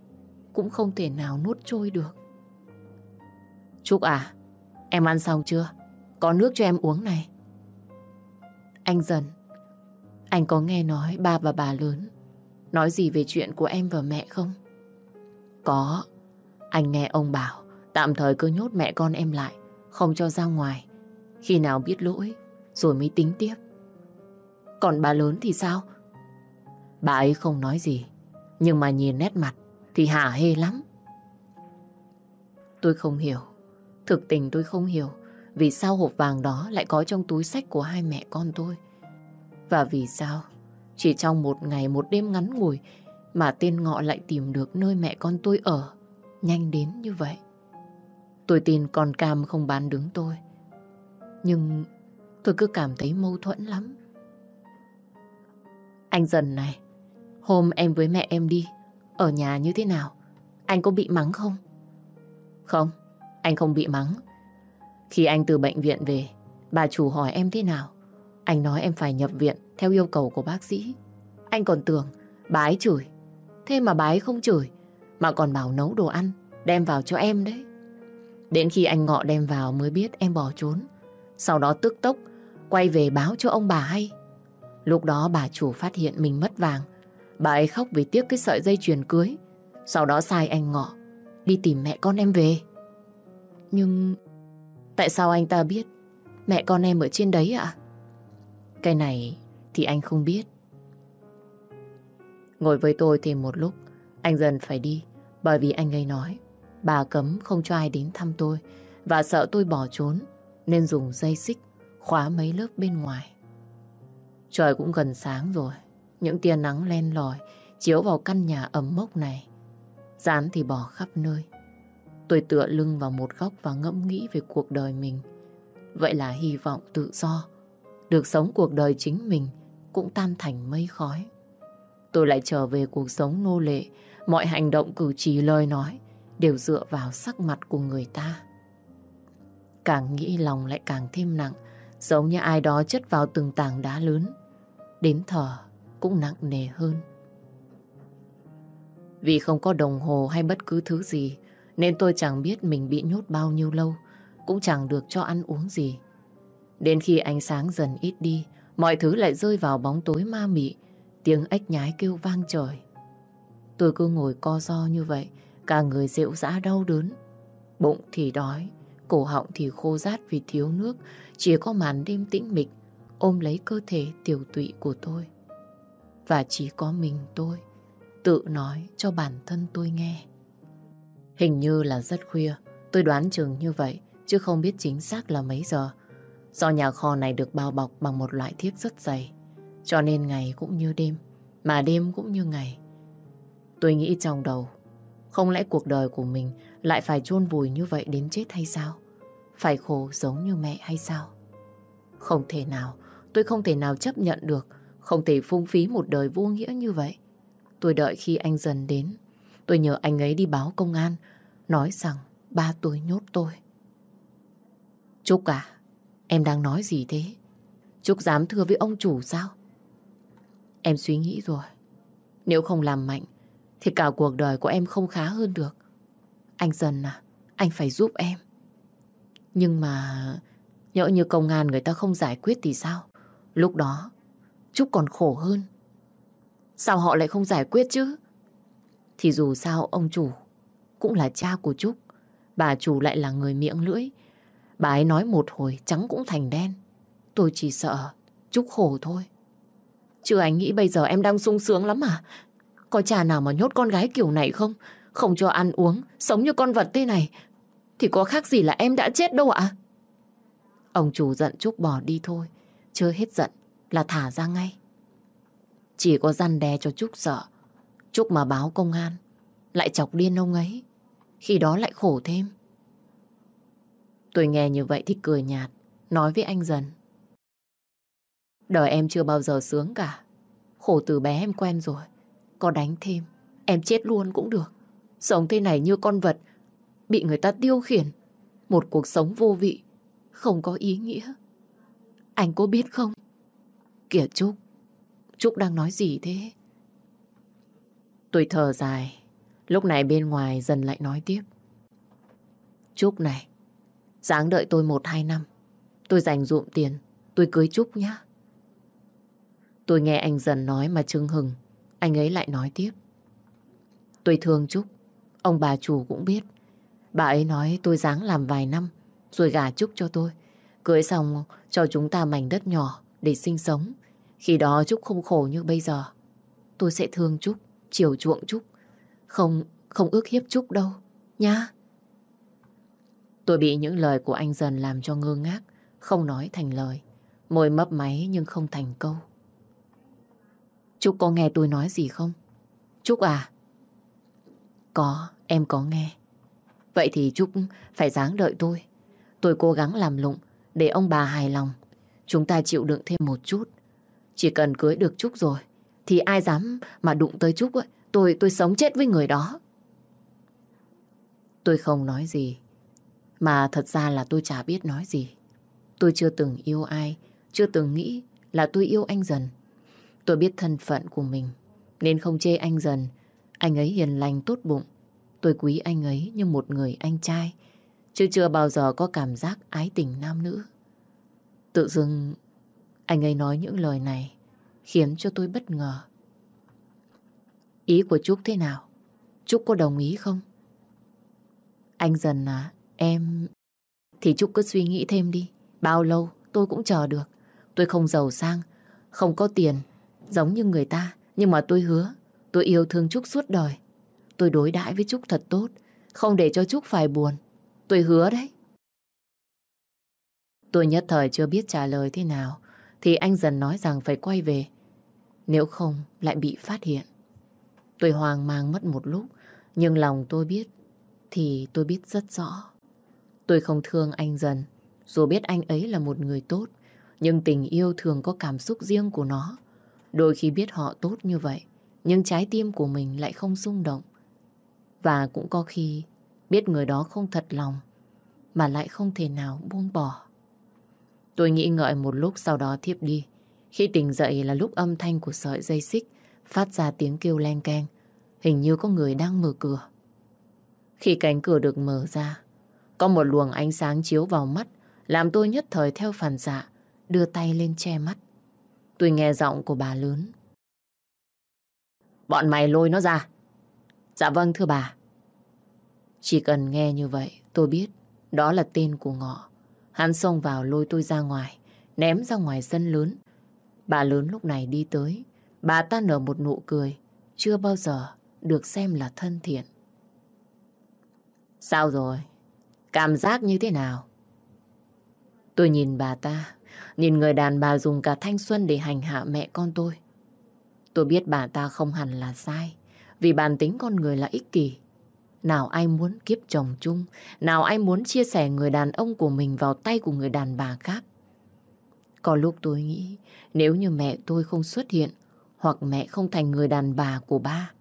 S1: cũng không thể nào nuốt trôi được. Trúc à, em ăn xong chưa? Có nước cho em uống này. Anh dần, anh có nghe nói ba và bà lớn nói gì về chuyện của em và mẹ không? Có, anh nghe ông bảo tạm thời cứ nhốt mẹ con em lại, không cho ra ngoài. Khi nào biết lỗi, rồi mới tính tiếp. Còn bà lớn thì sao? Bà ấy không nói gì, nhưng mà nhìn nét mặt thì hả hê lắm. Tôi không hiểu Thực tình tôi không hiểu vì sao hộp vàng đó lại có trong túi sách của hai mẹ con tôi. Và vì sao chỉ trong một ngày một đêm ngắn ngủi mà tên ngọ lại tìm được nơi mẹ con tôi ở nhanh đến như vậy. Tôi tin con cam không bán đứng tôi Nhưng tôi cứ cảm thấy mâu thuẫn lắm. Anh dần này, hôm em với mẹ em đi, ở nhà như thế nào? Anh có bị mắng không? Không, anh không bị mắng. Khi anh từ bệnh viện về, bà chủ hỏi em thế nào. Anh nói em phải nhập viện theo yêu cầu của bác sĩ. Anh còn tưởng bà ấy chửi. Thế mà bà ấy không chửi, mà còn bảo nấu đồ ăn, đem vào cho em đấy. Đến khi anh ngọ đem vào mới biết em bỏ trốn. Sau đó tức tốc, quay về báo cho ông bà hay. Lúc đó bà chủ phát hiện mình mất vàng. Bà ấy khóc vì tiếc cái sợi dây chuyền cưới. Sau đó sai anh ngọ, đi tìm mẹ con em về. Nhưng tại sao anh ta biết mẹ con em ở trên đấy ạ? Cái này thì anh không biết. Ngồi với tôi thêm một lúc, anh dần phải đi bởi vì anh ấy nói bà cấm không cho ai đến thăm tôi và sợ tôi bỏ trốn nên dùng dây xích khóa mấy lớp bên ngoài. Trời cũng gần sáng rồi, những tia nắng len lỏi chiếu vào căn nhà ấm mốc này. Dán thì bỏ khắp nơi. Tôi tựa lưng vào một góc và ngẫm nghĩ về cuộc đời mình. Vậy là hy vọng tự do, được sống cuộc đời chính mình cũng tan thành mây khói. Tôi lại trở về cuộc sống nô lệ, mọi hành động cử chỉ lời nói đều dựa vào sắc mặt của người ta. Càng nghĩ lòng lại càng thêm nặng, giống như ai đó chất vào từng tảng đá lớn. Đến thở cũng nặng nề hơn. Vì không có đồng hồ hay bất cứ thứ gì, nên tôi chẳng biết mình bị nhốt bao nhiêu lâu, cũng chẳng được cho ăn uống gì. Đến khi ánh sáng dần ít đi, mọi thứ lại rơi vào bóng tối ma mị, tiếng ếch nhái kêu vang trời. Tôi cứ ngồi co do như vậy, cả người rệu rã đau đớn. Bụng thì đói, cổ họng thì khô rát vì thiếu nước, chỉ có màn đêm tĩnh mịch ôm lấy cơ thể tiểu tụy của tôi. Và chỉ có mình tôi tự nói cho bản thân tôi nghe. Hình như là rất khuya, tôi đoán chừng như vậy, chứ không biết chính xác là mấy giờ. Do nhà kho này được bao bọc bằng một loại thiếc rất dày, cho nên ngày cũng như đêm, mà đêm cũng như ngày. Tôi nghĩ trong đầu, không lẽ cuộc đời của mình lại phải chôn vùi như vậy đến chết hay sao? Phải khổ giống như mẹ hay sao? Không thể nào, tôi không thể nào chấp nhận được, không thể phung phí một đời vô nghĩa như vậy. Tôi đợi khi anh dần đến, tôi nhờ anh ấy đi báo công an, nói rằng ba tôi nhốt tôi. Trúc à, em đang nói gì thế? Trúc dám thưa với ông chủ sao? Em suy nghĩ rồi. Nếu không làm mạnh, thì cả cuộc đời của em không khá hơn được. Anh dần à, anh phải giúp em. Nhưng mà nhỡ như công an người ta không giải quyết thì sao? Lúc đó, Trúc còn khổ hơn. Sao họ lại không giải quyết chứ? Thì dù sao ông chủ cũng là cha của Trúc. Bà chủ lại là người miệng lưỡi. Bà ấy nói một hồi trắng cũng thành đen. Tôi chỉ sợ Trúc khổ thôi. Chứ anh nghĩ bây giờ em đang sung sướng lắm à? Có cha nào mà nhốt con gái kiểu này không? Không cho ăn uống, sống như con vật thế này. Thì có khác gì là em đã chết đâu ạ? Ông chủ giận Trúc bỏ đi thôi. Chưa hết giận là thả ra ngay. Chỉ có răn đe cho Trúc sợ. Trúc mà báo công an, lại chọc điên ông ấy. Khi đó lại khổ thêm. Tôi nghe như vậy thì cười nhạt, nói với anh dần. Đời em chưa bao giờ sướng cả. Khổ từ bé em quen rồi. Có đánh thêm, em chết luôn cũng được. Sống thế này như con vật, bị người ta tiêu khiển. Một cuộc sống vô vị, không có ý nghĩa. Anh có biết không? Kìa Trúc, Trúc đang nói gì thế? Tôi thở dài, lúc này bên ngoài dần lại nói tiếp. Trúc này, dáng đợi tôi một hai năm, tôi dành dụm tiền, tôi cưới Trúc nhá. Tôi nghe anh dần nói mà trưng hừng, anh ấy lại nói tiếp. Tôi thương Trúc, ông bà chủ cũng biết. Bà ấy nói tôi dáng làm vài năm, rồi gả Trúc cho tôi. Cưới xong cho chúng ta mảnh đất nhỏ để sinh sống. Khi đó Trúc không khổ như bây giờ. Tôi sẽ thương Trúc, chiều chuộng Trúc. Không, không ước hiếp Trúc đâu, nhá. Tôi bị những lời của anh dần làm cho ngơ ngác, không nói thành lời. Môi mấp máy nhưng không thành câu. Trúc có nghe tôi nói gì không? Trúc à? Có, em có nghe. Vậy thì Trúc phải dáng đợi tôi. Tôi cố gắng làm lụng để ông bà hài lòng. Chúng ta chịu đựng thêm một chút. Chỉ cần cưới được Trúc rồi, thì ai dám mà đụng tới Trúc ấy, tôi tôi sống chết với người đó. Tôi không nói gì, mà thật ra là tôi chả biết nói gì. Tôi chưa từng yêu ai, chưa từng nghĩ là tôi yêu anh dần. Tôi biết thân phận của mình, nên không chê anh dần. Anh ấy hiền lành tốt bụng. Tôi quý anh ấy như một người anh trai, chứ chưa bao giờ có cảm giác ái tình nam nữ. Tự dưng anh ấy nói những lời này khiến cho tôi bất ngờ. Ý của Trúc thế nào? Trúc có đồng ý không? Anh dần à, em... Thì Trúc cứ suy nghĩ thêm đi. Bao lâu tôi cũng chờ được. Tôi không giàu sang, không có tiền, giống như người ta. Nhưng mà tôi hứa, tôi yêu thương Trúc suốt đời. Tôi đối đãi với Trúc thật tốt, không để cho Trúc phải buồn. Tôi hứa đấy. Tôi nhất thời chưa biết trả lời thế nào, thì anh dần nói rằng phải quay về. Nếu không, lại bị phát hiện. Tôi hoang mang mất một lúc, nhưng lòng tôi biết, thì tôi biết rất rõ. Tôi không thương anh dần, dù biết anh ấy là một người tốt, nhưng tình yêu thường có cảm xúc riêng của nó. Đôi khi biết họ tốt như vậy, nhưng trái tim của mình lại không rung động. Và cũng có khi biết người đó không thật lòng, mà lại không thể nào buông bỏ. Tôi nghĩ ngợi một lúc sau đó thiếp đi. Khi tỉnh dậy là lúc âm thanh của sợi dây xích phát ra tiếng kêu len keng. Hình như có người đang mở cửa. Khi cánh cửa được mở ra, có một luồng ánh sáng chiếu vào mắt, làm tôi nhất thời theo phản xạ, đưa tay lên che mắt. Tôi nghe giọng của bà lớn. Bọn mày lôi nó ra. Dạ vâng thưa bà. Chỉ cần nghe như vậy, tôi biết đó là tên của ngọ. Hắn xông vào lôi tôi ra ngoài, ném ra ngoài sân lớn. Bà lớn lúc này đi tới, bà ta nở một nụ cười, chưa bao giờ được xem là thân thiện. Sao rồi? Cảm giác như thế nào? Tôi nhìn bà ta, nhìn người đàn bà dùng cả thanh xuân để hành hạ mẹ con tôi. Tôi biết bà ta không hẳn là sai, vì bản tính con người là ích kỷ. Nào ai muốn kiếp chồng chung, nào ai muốn chia sẻ người đàn ông của mình vào tay của người đàn bà khác. Có lúc tôi nghĩ, nếu như mẹ tôi không xuất hiện, hoặc mẹ không thành người đàn bà của ba,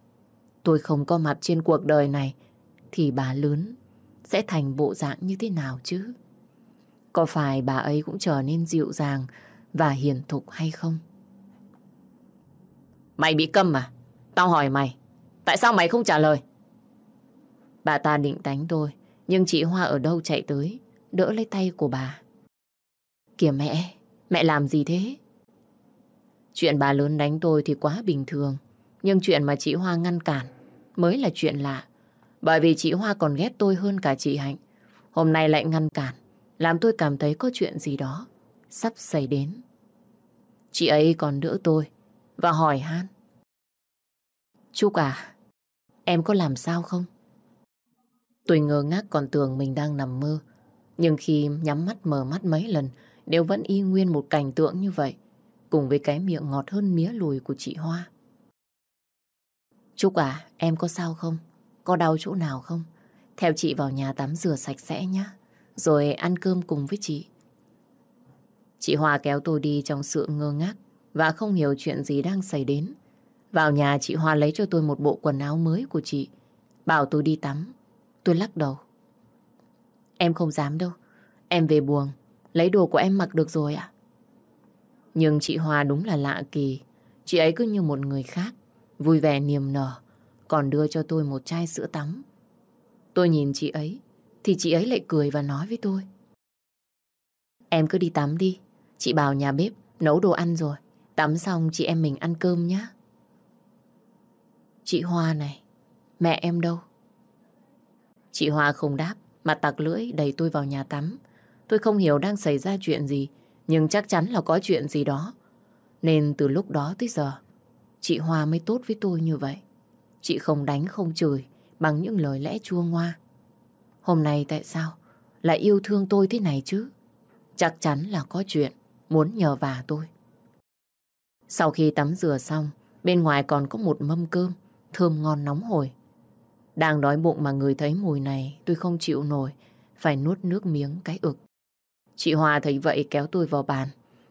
S1: tôi không có mặt trên cuộc đời này, thì bà lớn sẽ thành bộ dạng như thế nào chứ? Có phải bà ấy cũng trở nên dịu dàng và hiền thục hay không? Mày bị câm à? Tao hỏi mày, tại sao mày không trả lời? Bà ta định đánh tôi, nhưng chị Hoa ở đâu chạy tới, đỡ lấy tay của bà. Kìa mẹ, mẹ làm gì thế? Chuyện bà lớn đánh tôi thì quá bình thường, nhưng chuyện mà chị Hoa ngăn cản mới là chuyện lạ. Bởi vì chị Hoa còn ghét tôi hơn cả chị Hạnh. Hôm nay lại ngăn cản, làm tôi cảm thấy có chuyện gì đó sắp xảy đến. Chị ấy còn đỡ tôi và hỏi han. Trúc à, em có làm sao không? Tôi ngơ ngác còn tưởng mình đang nằm mơ. Nhưng khi nhắm mắt mở mắt mấy lần, đều vẫn y nguyên một cảnh tượng như vậy, cùng với cái miệng ngọt hơn mía lùi của chị Hoa. Trúc à, em có sao không? Có đau chỗ nào không? Theo chị vào nhà tắm rửa sạch sẽ nhé, rồi ăn cơm cùng với chị. Chị Hòa kéo tôi đi trong sự ngơ ngác và không hiểu chuyện gì đang xảy đến. Vào nhà chị Hoa lấy cho tôi một bộ quần áo mới của chị, bảo tôi đi tắm Tôi lắc đầu. Em không dám đâu. Em về buồng, lấy đồ của em mặc được rồi ạ. Nhưng chị Hoa đúng là lạ kỳ. Chị ấy cứ như một người khác, vui vẻ niềm nở, còn đưa cho tôi một chai sữa tắm. Tôi nhìn chị ấy, thì chị ấy lại cười và nói với tôi. Em cứ đi tắm đi, chị bảo nhà bếp nấu đồ ăn rồi. Tắm xong chị em mình ăn cơm nhé. Chị Hoa này, mẹ em đâu? Chị Hoa không đáp, mà tặc lưỡi đẩy tôi vào nhà tắm. Tôi không hiểu đang xảy ra chuyện gì, nhưng chắc chắn là có chuyện gì đó. Nên từ lúc đó tới giờ, chị Hoa mới tốt với tôi như vậy. Chị không đánh không chửi bằng những lời lẽ chua ngoa. Hôm nay tại sao lại yêu thương tôi thế này chứ? Chắc chắn là có chuyện muốn nhờ vả tôi. Sau khi tắm rửa xong, bên ngoài còn có một mâm cơm thơm ngon nóng hổi. Đang đói bụng mà người thấy mùi này tôi không chịu nổi, phải nuốt nước miếng cái ực. Chị Hòa thấy vậy kéo tôi vào bàn.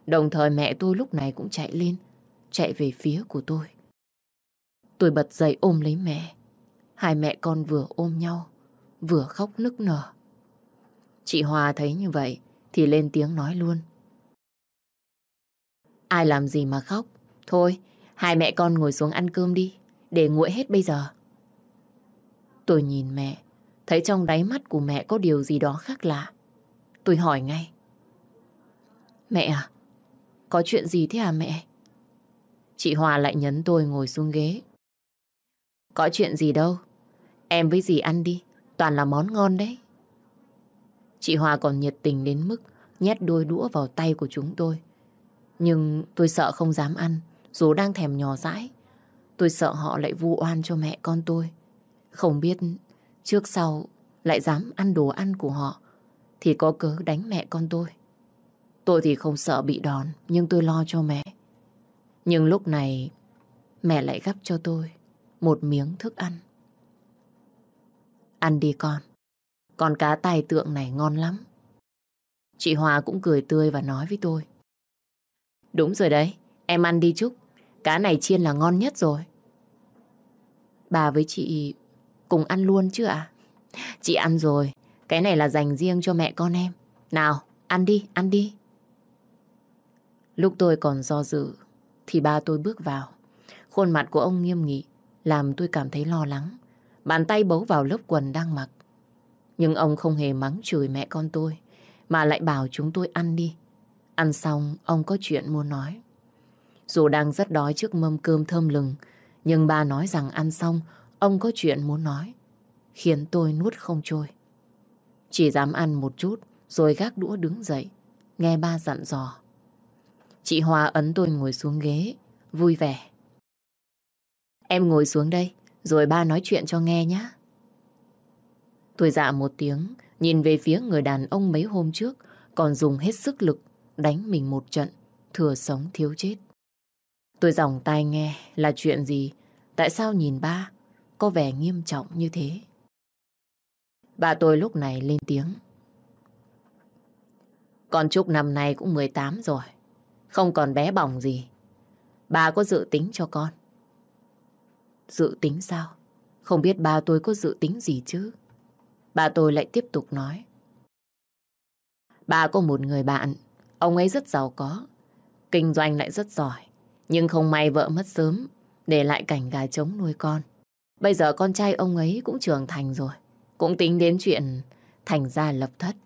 S1: Đồng thời mẹ tôi lúc này cũng chạy lên, chạy về phía của tôi. Tôi bật dậy ôm lấy mẹ. Hai mẹ con vừa ôm nhau, vừa khóc nức nở. Chị Hòa thấy như vậy thì lên tiếng nói luôn. Ai làm gì mà khóc? Thôi, hai mẹ con ngồi xuống ăn cơm đi, để nguội hết bây giờ. Tôi nhìn mẹ, thấy trong đáy mắt của mẹ có điều gì đó khác lạ. Tôi hỏi ngay. Mẹ à, có chuyện gì thế à mẹ? Chị Hòa lại nhấn tôi ngồi xuống ghế. Có chuyện gì đâu, em với dì ăn đi, toàn là món ngon đấy. Chị Hòa còn nhiệt tình đến mức nhét đôi đũa vào tay của chúng tôi. Nhưng tôi sợ không dám ăn, dù đang thèm nhỏ dãi. Tôi sợ họ lại vu oan cho mẹ con tôi. Không biết trước sau lại dám ăn đồ ăn của họ thì có cớ đánh mẹ con tôi. Tôi thì không sợ bị đòn, nhưng tôi lo cho mẹ. Nhưng lúc này mẹ lại gắp cho tôi một miếng thức ăn. Ăn đi con. Con cá tài tượng này ngon lắm. Chị Hòa cũng cười tươi và nói với tôi. Đúng rồi đấy, em ăn đi Trúc. Cá này chiên là ngon nhất rồi. Bà với chị cùng ăn luôn chứ ạ? Chị ăn rồi, cái này là dành riêng cho mẹ con em. Nào, ăn đi, ăn đi. Lúc tôi còn do dự, thì ba tôi bước vào. Khuôn mặt của ông nghiêm nghị, làm tôi cảm thấy lo lắng. Bàn tay bấu vào lớp quần đang mặc. Nhưng ông không hề mắng chửi mẹ con tôi, mà lại bảo chúng tôi ăn đi. Ăn xong, ông có chuyện muốn nói. Dù đang rất đói trước mâm cơm thơm lừng, nhưng ba nói rằng ăn xong, ông có chuyện muốn nói, khiến tôi nuốt không trôi. Chỉ dám ăn một chút, rồi gác đũa đứng dậy, nghe ba dặn dò. Chị Hoa ấn tôi ngồi xuống ghế, vui vẻ. Em ngồi xuống đây, rồi ba nói chuyện cho nghe nhé. Tôi dạ một tiếng, nhìn về phía người đàn ông mấy hôm trước, còn dùng hết sức lực đánh mình một trận, thừa sống thiếu chết. Tôi dòng tai nghe là chuyện gì, tại sao nhìn ba có vẻ nghiêm trọng như thế. Bà tôi lúc này lên tiếng. Con Trúc năm nay cũng 18 rồi, không còn bé bỏng gì. Bà có dự tính cho con. Dự tính sao? Không biết ba tôi có dự tính gì chứ? Bà tôi lại tiếp tục nói. Bà có một người bạn, ông ấy rất giàu có, kinh doanh lại rất giỏi. Nhưng không may vợ mất sớm, để lại cảnh gà trống nuôi con. Bây giờ con trai ông ấy cũng trưởng thành rồi, cũng tính đến chuyện thành gia lập thất.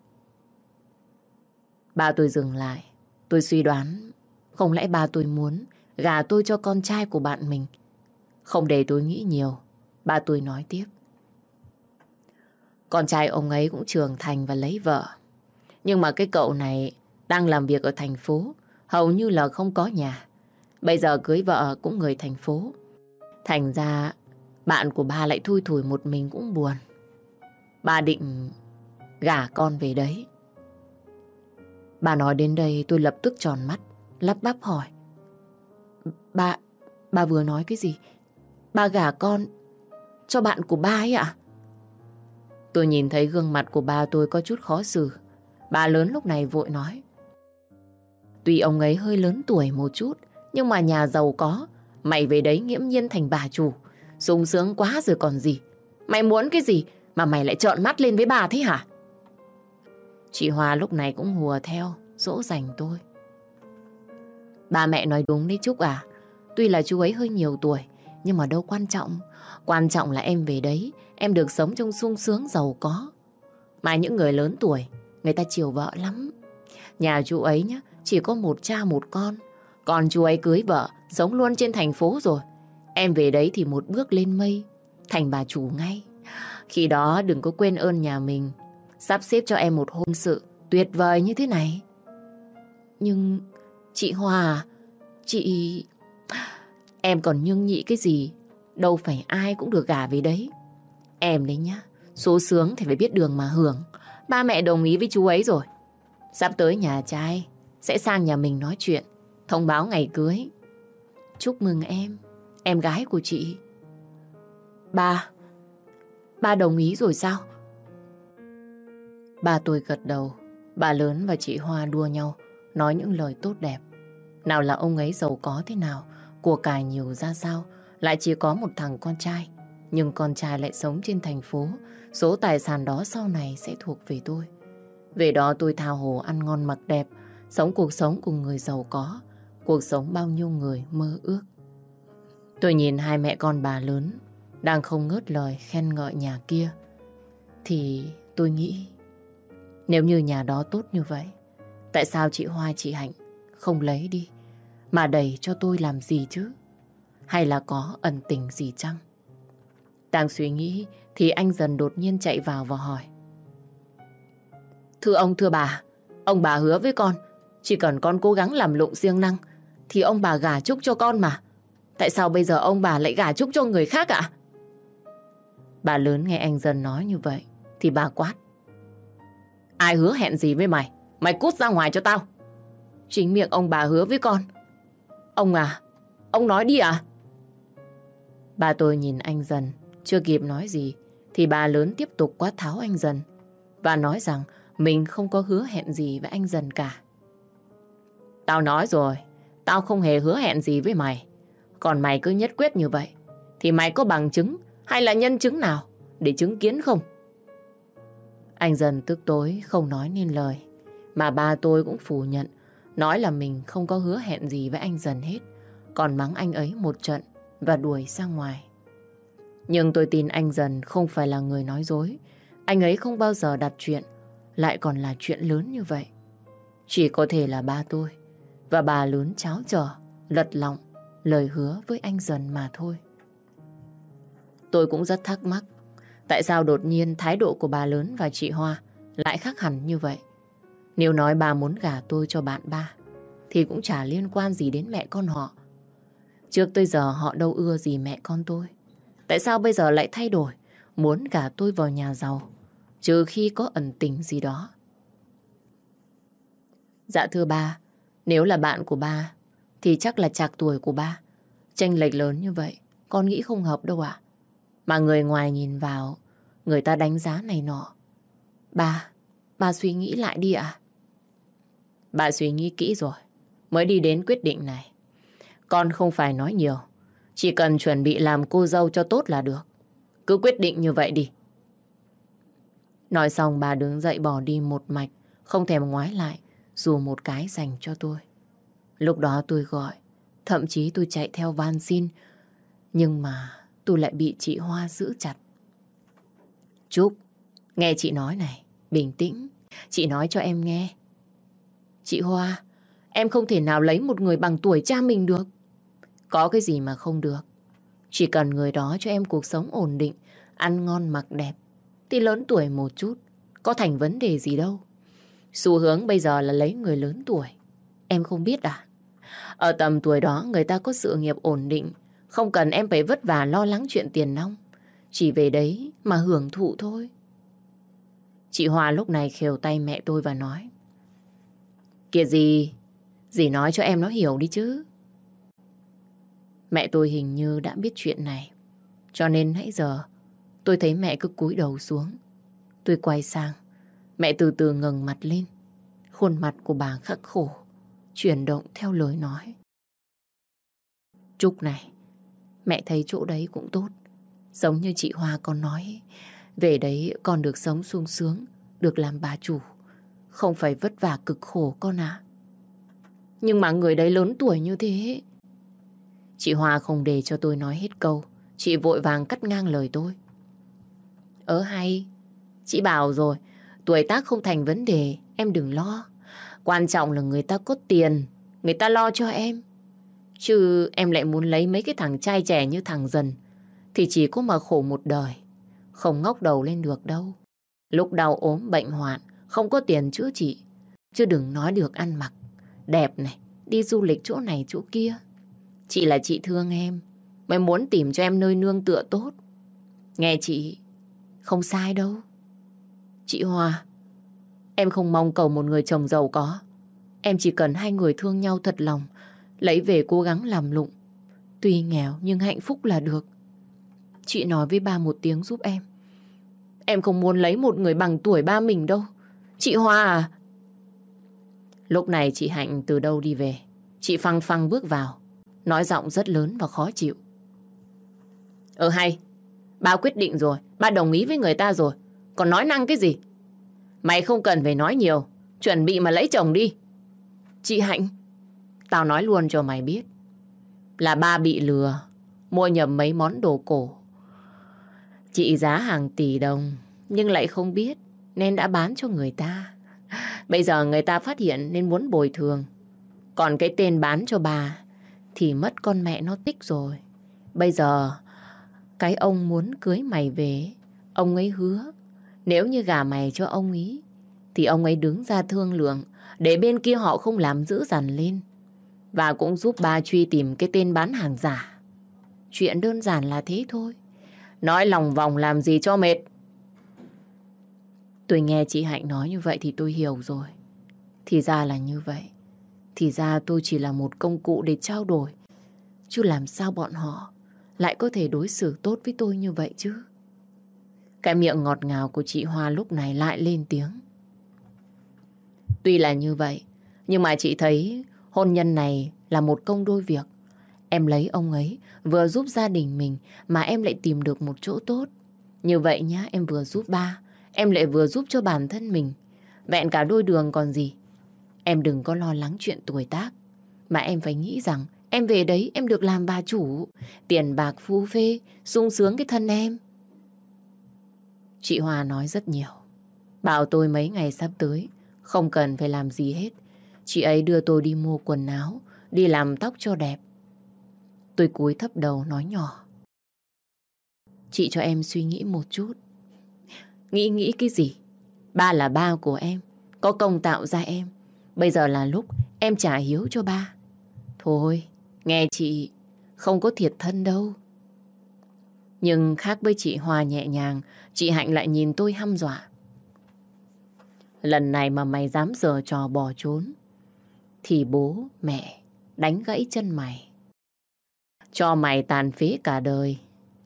S1: Ba tôi dừng lại, tôi suy đoán, không lẽ ba tôi muốn gà tôi cho con trai của bạn mình. Không để tôi nghĩ nhiều, ba tôi nói tiếp. Con trai ông ấy cũng trưởng thành và lấy vợ. Nhưng mà cái cậu này đang làm việc ở thành phố, hầu như là không có nhà. Bây giờ cưới vợ cũng người thành phố. Thành ra bạn của ba lại thui thủi một mình cũng buồn. Ba định gả con về đấy. Bà nói đến đây tôi lập tức tròn mắt, lắp bắp hỏi. Ba, ba vừa nói cái gì? Ba gả con cho bạn của ba ấy ạ? Tôi nhìn thấy gương mặt của ba tôi có chút khó xử. Bà lớn lúc này vội nói. Tuy ông ấy hơi lớn tuổi một chút, nhưng mà nhà giàu có, mày về đấy nghiễm nhiên thành bà chủ. sung sướng quá rồi còn gì. Mày muốn cái gì mà mày lại trợn mắt lên với bà thế hả? Chị Hòa lúc này cũng hùa theo, dỗ dành tôi. Ba mẹ nói đúng đấy Trúc à. Tuy là chú ấy hơi nhiều tuổi, nhưng mà đâu quan trọng. Quan trọng là em về đấy, em được sống trong sung sướng giàu có. Mà những người lớn tuổi, người ta chiều vợ lắm. Nhà chú ấy nhá, chỉ có một cha một con. Còn chú ấy cưới vợ, sống luôn trên thành phố rồi. Em về đấy thì một bước lên mây, thành bà chủ ngay. Khi đó đừng có quên ơn nhà mình, sắp xếp cho em một hôn sự tuyệt vời như thế này. Nhưng chị Hòa, chị... Em còn nhưng nhị cái gì, đâu phải ai cũng được gả về đấy. Em đấy nhá, số sướng thì phải biết đường mà hưởng. Ba mẹ đồng ý với chú ấy rồi. Sắp tới nhà trai, sẽ sang nhà mình nói chuyện thông báo ngày cưới. Chúc mừng em, em gái của chị. Ba, ba đồng ý rồi sao? Ba tôi gật đầu, Bà lớn và chị Hoa đua nhau, nói những lời tốt đẹp. Nào là ông ấy giàu có thế nào, của cải nhiều ra sao, lại chỉ có một thằng con trai. Nhưng con trai lại sống trên thành phố, số tài sản đó sau này sẽ thuộc về tôi. Về đó tôi thao hồ ăn ngon mặc đẹp, sống cuộc sống cùng người giàu có, cuộc sống bao nhiêu người mơ ước. Tôi nhìn hai mẹ con bà lớn đang không ngớt lời khen ngợi nhà kia, thì tôi nghĩ nếu như nhà đó tốt như vậy, tại sao chị Hoa chị Hạnh không lấy đi, mà đẩy cho tôi làm gì chứ? Hay là có ẩn tình gì chăng? Đang suy nghĩ thì anh dần đột nhiên chạy vào và hỏi. Thưa ông, thưa bà, ông bà hứa với con, chỉ cần con cố gắng làm lụng riêng năng, thì ông bà gả chúc cho con mà. Tại sao bây giờ ông bà lại gả chúc cho người khác ạ? Bà lớn nghe anh dần nói như vậy, thì bà quát. Ai hứa hẹn gì với mày? Mày cút ra ngoài cho tao. Chính miệng ông bà hứa với con. Ông à, ông nói đi à? Bà tôi nhìn anh dần, chưa kịp nói gì, thì bà lớn tiếp tục quát tháo anh dần và nói rằng mình không có hứa hẹn gì với anh dần cả. Tao nói rồi, tao không hề hứa hẹn gì với mày. Còn mày cứ nhất quyết như vậy, thì mày có bằng chứng hay là nhân chứng nào để chứng kiến không? Anh dần tức tối không nói nên lời. Mà ba tôi cũng phủ nhận, nói là mình không có hứa hẹn gì với anh dần hết. Còn mắng anh ấy một trận và đuổi ra ngoài. Nhưng tôi tin anh dần không phải là người nói dối. Anh ấy không bao giờ đặt chuyện, lại còn là chuyện lớn như vậy. Chỉ có thể là ba tôi và bà lớn cháo trở, lật lọng, lời hứa với anh dần mà thôi. Tôi cũng rất thắc mắc Tại sao đột nhiên thái độ của bà lớn và chị Hoa lại khác hẳn như vậy? Nếu nói bà muốn gả tôi cho bạn ba, thì cũng chả liên quan gì đến mẹ con họ. Trước tới giờ họ đâu ưa gì mẹ con tôi. Tại sao bây giờ lại thay đổi, muốn gả tôi vào nhà giàu, trừ khi có ẩn tình gì đó? Dạ thưa ba, nếu là bạn của ba, thì chắc là chạc tuổi của ba. Tranh lệch lớn như vậy, con nghĩ không hợp đâu ạ. Mà người ngoài nhìn vào, người ta đánh giá này nọ. ba ba suy nghĩ lại đi ạ. Bà suy nghĩ kỹ rồi, mới đi đến quyết định này. Con không phải nói nhiều, chỉ cần chuẩn bị làm cô dâu cho tốt là được. Cứ quyết định như vậy đi. Nói xong bà đứng dậy bỏ đi một mạch, không thèm ngoái lại, dù một cái dành cho tôi. Lúc đó tôi gọi, thậm chí tôi chạy theo van xin, nhưng mà tôi lại bị chị Hoa giữ chặt. Trúc, nghe chị nói này, bình tĩnh, chị nói cho em nghe. Chị Hoa, em không thể nào lấy một người bằng tuổi cha mình được. Có cái gì mà không được. Chỉ cần người đó cho em cuộc sống ổn định, ăn ngon mặc đẹp, thì lớn tuổi một chút, có thành vấn đề gì đâu. Xu hướng bây giờ là lấy người lớn tuổi. Em không biết à? Ở tầm tuổi đó người ta có sự nghiệp ổn định, không cần em phải vất vả lo lắng chuyện tiền nong. Chỉ về đấy mà hưởng thụ thôi. Chị Hòa lúc này khều tay mẹ tôi và nói. Kìa gì? Dì nói cho em nó hiểu đi chứ. Mẹ tôi hình như đã biết chuyện này. Cho nên nãy giờ tôi thấy mẹ cứ cúi đầu xuống. Tôi quay sang. Mẹ từ từ ngẩng mặt lên. Khuôn mặt của bà khắc khổ. Chuyển động theo lời nói. Trúc này. Mẹ thấy chỗ đấy cũng tốt. Giống như chị Hoa con nói. Về đấy con được sống sung sướng, được làm bà chủ. Không phải vất vả cực khổ con à. Nhưng mà người đấy lớn tuổi như thế. Chị Hoa không để cho tôi nói hết câu. Chị vội vàng cắt ngang lời tôi. Ớ hay, chị bảo rồi, tuổi tác không thành vấn đề, em đừng lo. Quan trọng là người ta có tiền, người ta lo cho em. Chứ em lại muốn lấy mấy cái thằng trai trẻ như thằng dần thì chỉ có mà khổ một đời. Không ngóc đầu lên được đâu. Lúc đau ốm bệnh hoạn không có tiền chữa trị. Chứ đừng nói được ăn mặc. Đẹp này, đi du lịch chỗ này chỗ kia. Chị là chị thương em. Mới muốn tìm cho em nơi nương tựa tốt. Nghe chị, không sai đâu. Chị Hòa, em không mong cầu một người chồng giàu có. Em chỉ cần hai người thương nhau thật lòng Lấy về cố gắng làm lụng. Tuy nghèo nhưng hạnh phúc là được. Chị nói với ba một tiếng giúp em. Em không muốn lấy một người bằng tuổi ba mình đâu. Chị Hoa à? Lúc này chị Hạnh từ đâu đi về. Chị phăng phăng bước vào. Nói giọng rất lớn và khó chịu. Ờ hay, ba quyết định rồi, ba đồng ý với người ta rồi. Còn nói năng cái gì? Mày không cần phải nói nhiều, chuẩn bị mà lấy chồng đi. Chị Hạnh, tao nói luôn cho mày biết. Là ba bị lừa, mua nhầm mấy món đồ cổ. Trị giá hàng tỷ đồng, nhưng lại không biết, nên đã bán cho người ta. Bây giờ người ta phát hiện nên muốn bồi thường. Còn cái tên bán cho bà thì mất con mẹ nó tích rồi. Bây giờ cái ông muốn cưới mày về, ông ấy hứa nếu như gả mày cho ông ấy thì ông ấy đứng ra thương lượng để bên kia họ không làm dữ dằn lên. Và cũng giúp ba truy tìm cái tên bán hàng giả. Chuyện đơn giản là thế thôi. Nói lòng vòng làm gì cho mệt. Tôi nghe chị Hạnh nói như vậy thì tôi hiểu rồi. Thì ra là như vậy. Thì ra tôi chỉ là một công cụ để trao đổi. Chứ làm sao bọn họ lại có thể đối xử tốt với tôi như vậy chứ? Cái miệng ngọt ngào của chị Hoa lúc này lại lên tiếng. Tuy là như vậy, nhưng mà chị thấy hôn nhân này là một công đôi việc. Em lấy ông ấy, vừa giúp gia đình mình mà em lại tìm được một chỗ tốt. Như vậy nhá, em vừa giúp ba, em lại vừa giúp cho bản thân mình. Vẹn cả đôi đường còn gì. Em đừng có lo lắng chuyện tuổi tác. Mà em phải nghĩ rằng em về đấy em được làm bà chủ. Tiền bạc phu phê, sung sướng cái thân em. Chị Hòa nói rất nhiều. Bảo tôi mấy ngày sắp tới không cần phải làm gì hết. Chị ấy đưa tôi đi mua quần áo, đi làm tóc cho đẹp. Tôi cúi thấp đầu nói nhỏ. Chị cho em suy nghĩ một chút. Nghĩ nghĩ cái gì? Ba là ba của em, có công tạo ra em. Bây giờ là lúc em trả hiếu cho ba. Thôi, nghe chị, không có thiệt thân đâu. Nhưng khác với chị Hòa nhẹ nhàng, chị Hạnh lại nhìn tôi hăm dọa. Lần này mà mày dám giờ trò bỏ trốn, thì bố, mẹ đánh gãy chân mày. Cho mày tàn phế cả đời.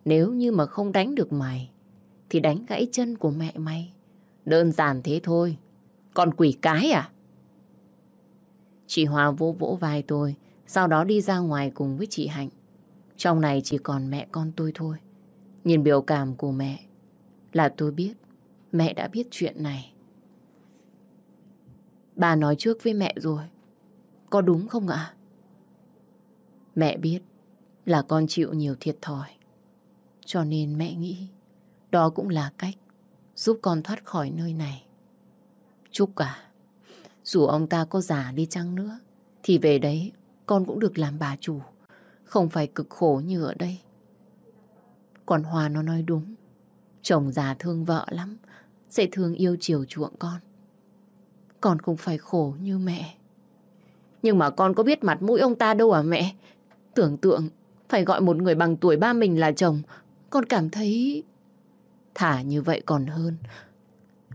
S1: Nếu như mà không đánh được mày, thì đánh gãy chân của mẹ mày. Đơn giản thế thôi. Còn quỷ cái à? Chị Hòa vỗ vỗ vai tôi, sau đó đi ra ngoài cùng với chị Hạnh. Trong này chỉ còn mẹ con tôi thôi. Nhìn biểu cảm của mẹ là tôi biết mẹ đã biết chuyện này. Bà nói trước với mẹ rồi. Có đúng không ạ? Mẹ biết là con chịu nhiều thiệt thòi. Cho nên mẹ nghĩ đó cũng là cách giúp con thoát khỏi nơi này. Chúc cả. Dù ông ta có già đi chăng nữa, thì về đấy con cũng được làm bà chủ. Không phải cực khổ như ở đây. Còn Hòa nó nói đúng. Chồng già thương vợ lắm. Sẽ thương yêu chiều chuộng con. Con không phải khổ như mẹ. Nhưng mà con có biết mặt mũi ông ta đâu à mẹ? Tưởng tượng phải gọi một người bằng tuổi ba mình là chồng. Con cảm thấy thả như vậy còn hơn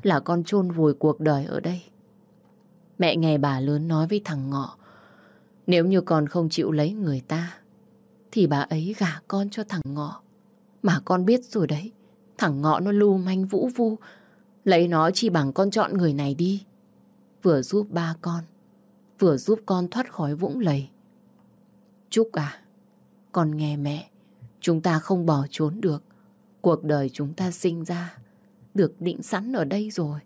S1: là con chôn vùi cuộc đời ở đây. Mẹ nghe bà lớn nói với thằng Ngọ nếu như con không chịu lấy người ta thì bà ấy gả con cho thằng Ngọ. Mà con biết rồi đấy thằng Ngọ nó lưu manh vũ vu lấy nó chỉ bằng con chọn người này đi. Vừa giúp ba con vừa giúp con thoát khỏi vũng lầy. Trúc à, con nghe mẹ, chúng ta không bỏ trốn được. Cuộc đời chúng ta sinh ra, được định sẵn ở đây rồi.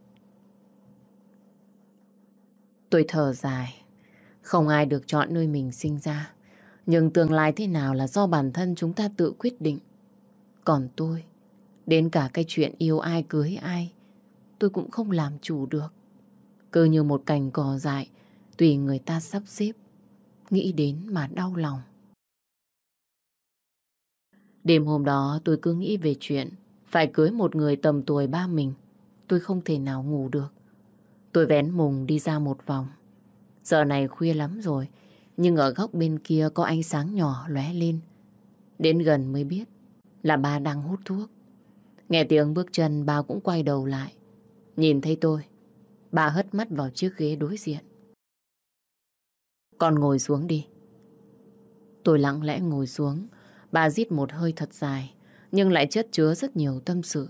S1: Tôi thở dài, không ai được chọn nơi mình sinh ra. Nhưng tương lai thế nào là do bản thân chúng ta tự quyết định. Còn tôi, đến cả cái chuyện yêu ai cưới ai, tôi cũng không làm chủ được. Cứ như một cành cỏ dại, tùy người ta sắp xếp, nghĩ đến mà đau lòng. Đêm hôm đó tôi cứ nghĩ về chuyện phải cưới một người tầm tuổi ba mình. Tôi không thể nào ngủ được. Tôi vén mùng đi ra một vòng. Giờ này khuya lắm rồi, nhưng ở góc bên kia có ánh sáng nhỏ lóe lên. Đến gần mới biết là ba đang hút thuốc. Nghe tiếng bước chân ba cũng quay đầu lại. Nhìn thấy tôi, ba hất mắt vào chiếc ghế đối diện. Con ngồi xuống đi. Tôi lặng lẽ ngồi xuống, bà rít một hơi thật dài, nhưng lại chất chứa rất nhiều tâm sự.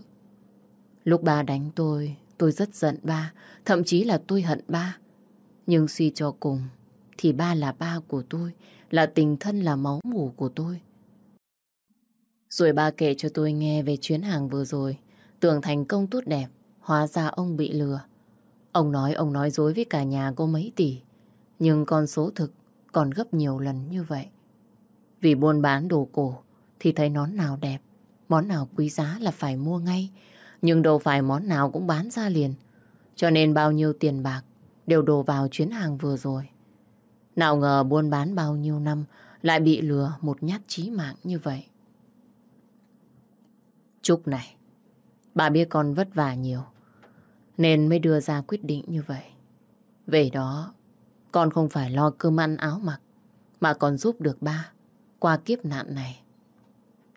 S1: Lúc ba đánh tôi, tôi rất giận ba, thậm chí là tôi hận ba. Nhưng suy cho cùng thì ba là ba của tôi, là tình thân là máu mủ của tôi. Rồi ba kể cho tôi nghe về chuyến hàng vừa rồi, tưởng thành công tốt đẹp, hóa ra ông bị lừa. Ông nói ông nói dối với cả nhà có mấy tỷ, nhưng con số thực còn gấp nhiều lần như vậy. Vì buôn bán đồ cổ thì thấy nón nào đẹp, món nào quý giá là phải mua ngay, nhưng đâu phải món nào cũng bán ra liền. Cho nên bao nhiêu tiền bạc đều đổ vào chuyến hàng vừa rồi. Nào ngờ buôn bán bao nhiêu năm lại bị lừa một nhát chí mạng như vậy. Trúc này, bà biết con vất vả nhiều, nên mới đưa ra quyết định như vậy. Về đó, con không phải lo cơm ăn áo mặc, mà còn giúp được ba qua kiếp nạn này.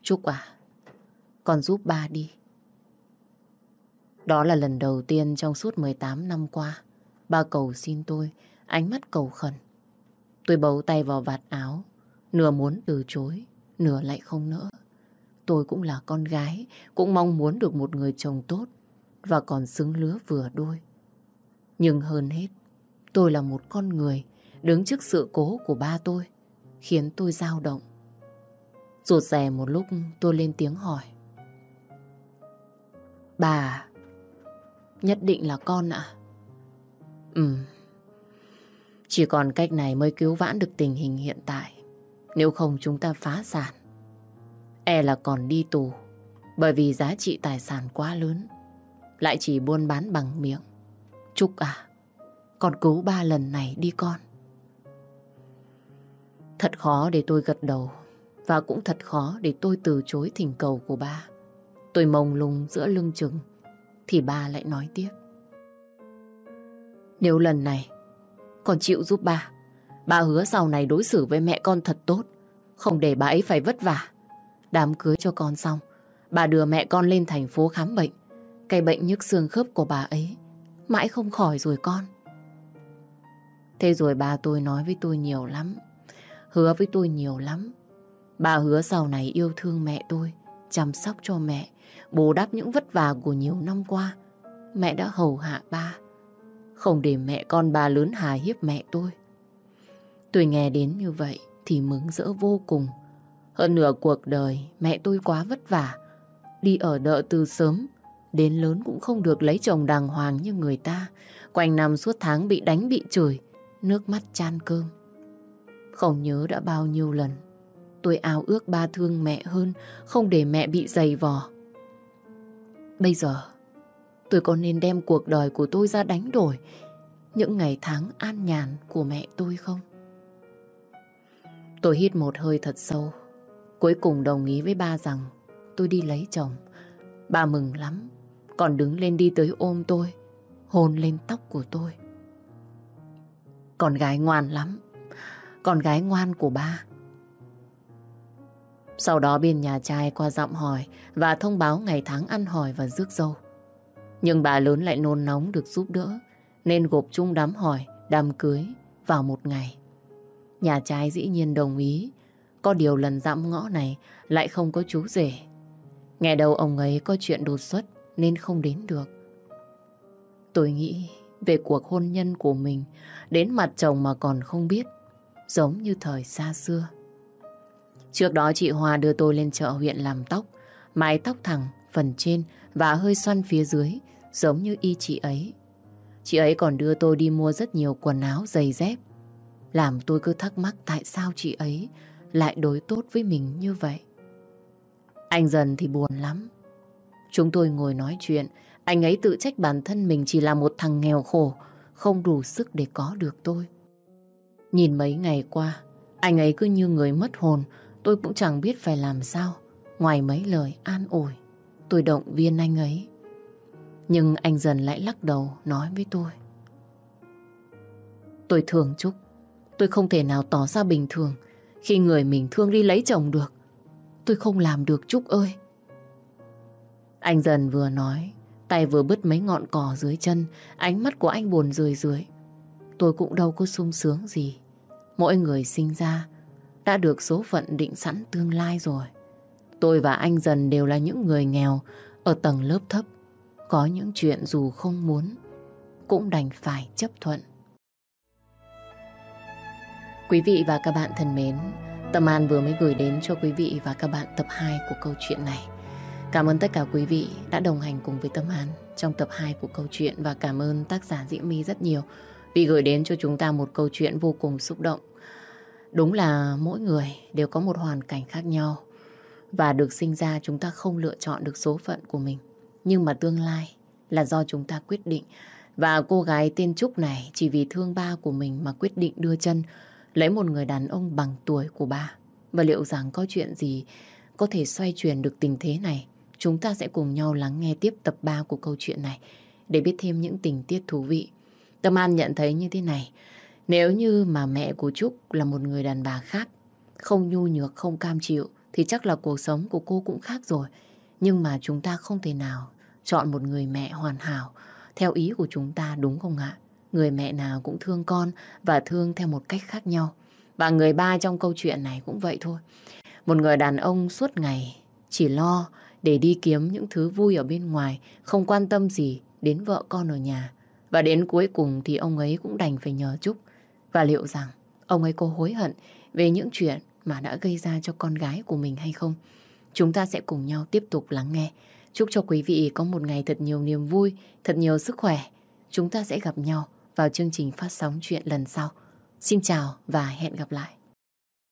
S1: Trúc à, con giúp ba đi. Đó là lần đầu tiên trong suốt 18 năm qua, ba cầu xin tôi, ánh mắt cầu khẩn. Tôi bấu tay vào vạt áo, nửa muốn từ chối, nửa lại không nỡ. Tôi cũng là con gái, cũng mong muốn được một người chồng tốt và còn xứng lứa vừa đôi. Nhưng hơn hết, tôi là một con người đứng trước sự cố của ba tôi, khiến tôi dao động. Rụt rè một lúc tôi lên tiếng hỏi. Bà, nhất định là con ạ? À? Ừ, chỉ còn cách này mới cứu vãn được tình hình hiện tại. Nếu không chúng ta phá sản. E là còn đi tù. Bởi vì giá trị tài sản quá lớn. Lại chỉ buôn bán bằng miệng. Trúc à, con cứu ba lần này đi con. Thật khó để tôi gật đầu. Và cũng thật khó để tôi từ chối thỉnh cầu của ba. Tôi mông lung giữa lưng chừng. Thì ba lại nói tiếp. Nếu lần này con chịu giúp ba. Ba hứa sau này đối xử với mẹ con thật tốt. Không để bà ấy phải vất vả. Đám cưới cho con xong. Bà đưa mẹ con lên thành phố khám bệnh. Cái bệnh nhức xương khớp của bà ấy. Mãi không khỏi rồi con. Thế rồi bà tôi nói với tôi nhiều lắm. Hứa với tôi nhiều lắm. Bà hứa sau này yêu thương mẹ tôi. Chăm sóc cho mẹ. Bù đắp những vất vả của nhiều năm qua. Mẹ đã hầu hạ ba. Không để mẹ con bà lớn hà hiếp mẹ tôi. Tôi nghe đến như vậy thì mừng rỡ vô cùng. Hơn nửa cuộc đời mẹ tôi quá vất vả. Đi ở đợ từ sớm, đến lớn cũng không được lấy chồng đàng hoàng như người ta. Quanh năm suốt tháng bị đánh bị chửi, nước mắt chan cơm. Không nhớ đã bao nhiêu lần. Tôi ao ước ba thương mẹ hơn, không để mẹ bị dày vò. Bây giờ, tôi có nên đem cuộc đời của tôi ra đánh đổi những ngày tháng an nhàn của mẹ tôi không? Tôi hít một hơi thật sâu, cuối cùng đồng ý với ba rằng tôi đi lấy chồng. Ba mừng lắm, còn đứng lên đi tới ôm tôi, hôn lên tóc của tôi. Con gái ngoan lắm, con gái ngoan của ba. Sau đó bên nhà trai qua giọng hỏi và thông báo ngày tháng ăn hỏi và rước dâu. Nhưng bà lớn lại nôn nóng được giúp đỡ nên gộp chung đám hỏi, đám cưới vào một ngày. Nhà trai dĩ nhiên đồng ý, có điều lần dặm ngõ này lại không có chú rể. Nghe đầu ông ấy có chuyện đột xuất nên không đến được. Tôi nghĩ về cuộc hôn nhân của mình đến mặt chồng mà còn không biết, giống như thời xa xưa. Trước đó chị Hoa đưa tôi lên chợ huyện làm tóc, mái tóc thẳng phần trên và hơi xoăn phía dưới giống như y chị ấy. Chị ấy còn đưa tôi đi mua rất nhiều quần áo, giày dép. Làm tôi cứ thắc mắc tại sao chị ấy lại đối tốt với mình như vậy. Anh dần thì buồn lắm. Chúng tôi ngồi nói chuyện, anh ấy tự trách bản thân mình chỉ là một thằng nghèo khổ, không đủ sức để có được tôi. Nhìn mấy ngày qua, anh ấy cứ như người mất hồn, tôi cũng chẳng biết phải làm sao. Ngoài mấy lời an ủi, tôi động viên anh ấy. Nhưng anh dần lại lắc đầu nói với tôi. Tôi thường Trúc. Tôi không thể nào tỏ ra bình thường khi người mình thương đi lấy chồng được. Tôi không làm được Trúc ơi. Anh dần vừa nói, tay vừa bứt mấy ngọn cỏ dưới chân, ánh mắt của anh buồn rười rượi. Tôi cũng đâu có sung sướng gì. Mỗi người sinh ra đã được số phận định sẵn tương lai rồi. Tôi và anh dần đều là những người nghèo ở tầng lớp thấp. Có những chuyện dù không muốn cũng đành phải chấp thuận. Quý vị và các bạn thân mến, Tâm An vừa mới gửi đến cho quý vị và các bạn tập 2 của câu chuyện này. Cảm ơn tất cả quý vị đã đồng hành cùng với Tâm An trong tập 2 của câu chuyện và cảm ơn tác giả Diễm My rất nhiều vì gửi đến cho chúng ta một câu chuyện vô cùng xúc động. Đúng là mỗi người đều có một hoàn cảnh khác nhau và được sinh ra chúng ta không lựa chọn được số phận của mình. Nhưng mà tương lai là do chúng ta quyết định và cô gái tên Trúc này chỉ vì thương ba của mình mà quyết định đưa chân, lấy một người đàn ông bằng tuổi của ba. Và liệu rằng có chuyện gì có thể xoay chuyển được tình thế này? Chúng ta sẽ cùng nhau lắng nghe tiếp tập 3 của câu chuyện này để biết thêm những tình tiết thú vị. Tâm An nhận thấy như thế này. Nếu như mà mẹ của Trúc là một người đàn bà khác, không nhu nhược, không cam chịu, thì chắc là cuộc sống của cô cũng khác rồi. Nhưng mà chúng ta không thể nào chọn một người mẹ hoàn hảo theo ý của chúng ta đúng không ạ? Người mẹ nào cũng thương con và thương theo một cách khác nhau. Và người ba trong câu chuyện này cũng vậy thôi. Một người đàn ông suốt ngày chỉ lo để đi kiếm những thứ vui ở bên ngoài, không quan tâm gì đến vợ con ở nhà. Và đến cuối cùng thì ông ấy cũng đành phải nhờ Trúc. Và liệu rằng ông ấy có hối hận về những chuyện mà đã gây ra cho con gái của mình hay không? Chúng ta sẽ cùng nhau tiếp tục lắng nghe. Chúc cho quý vị có một ngày thật nhiều niềm vui, thật nhiều sức khỏe. Chúng ta sẽ gặp nhau vào chương trình phát sóng chuyện lần sau. Xin chào và hẹn gặp lại.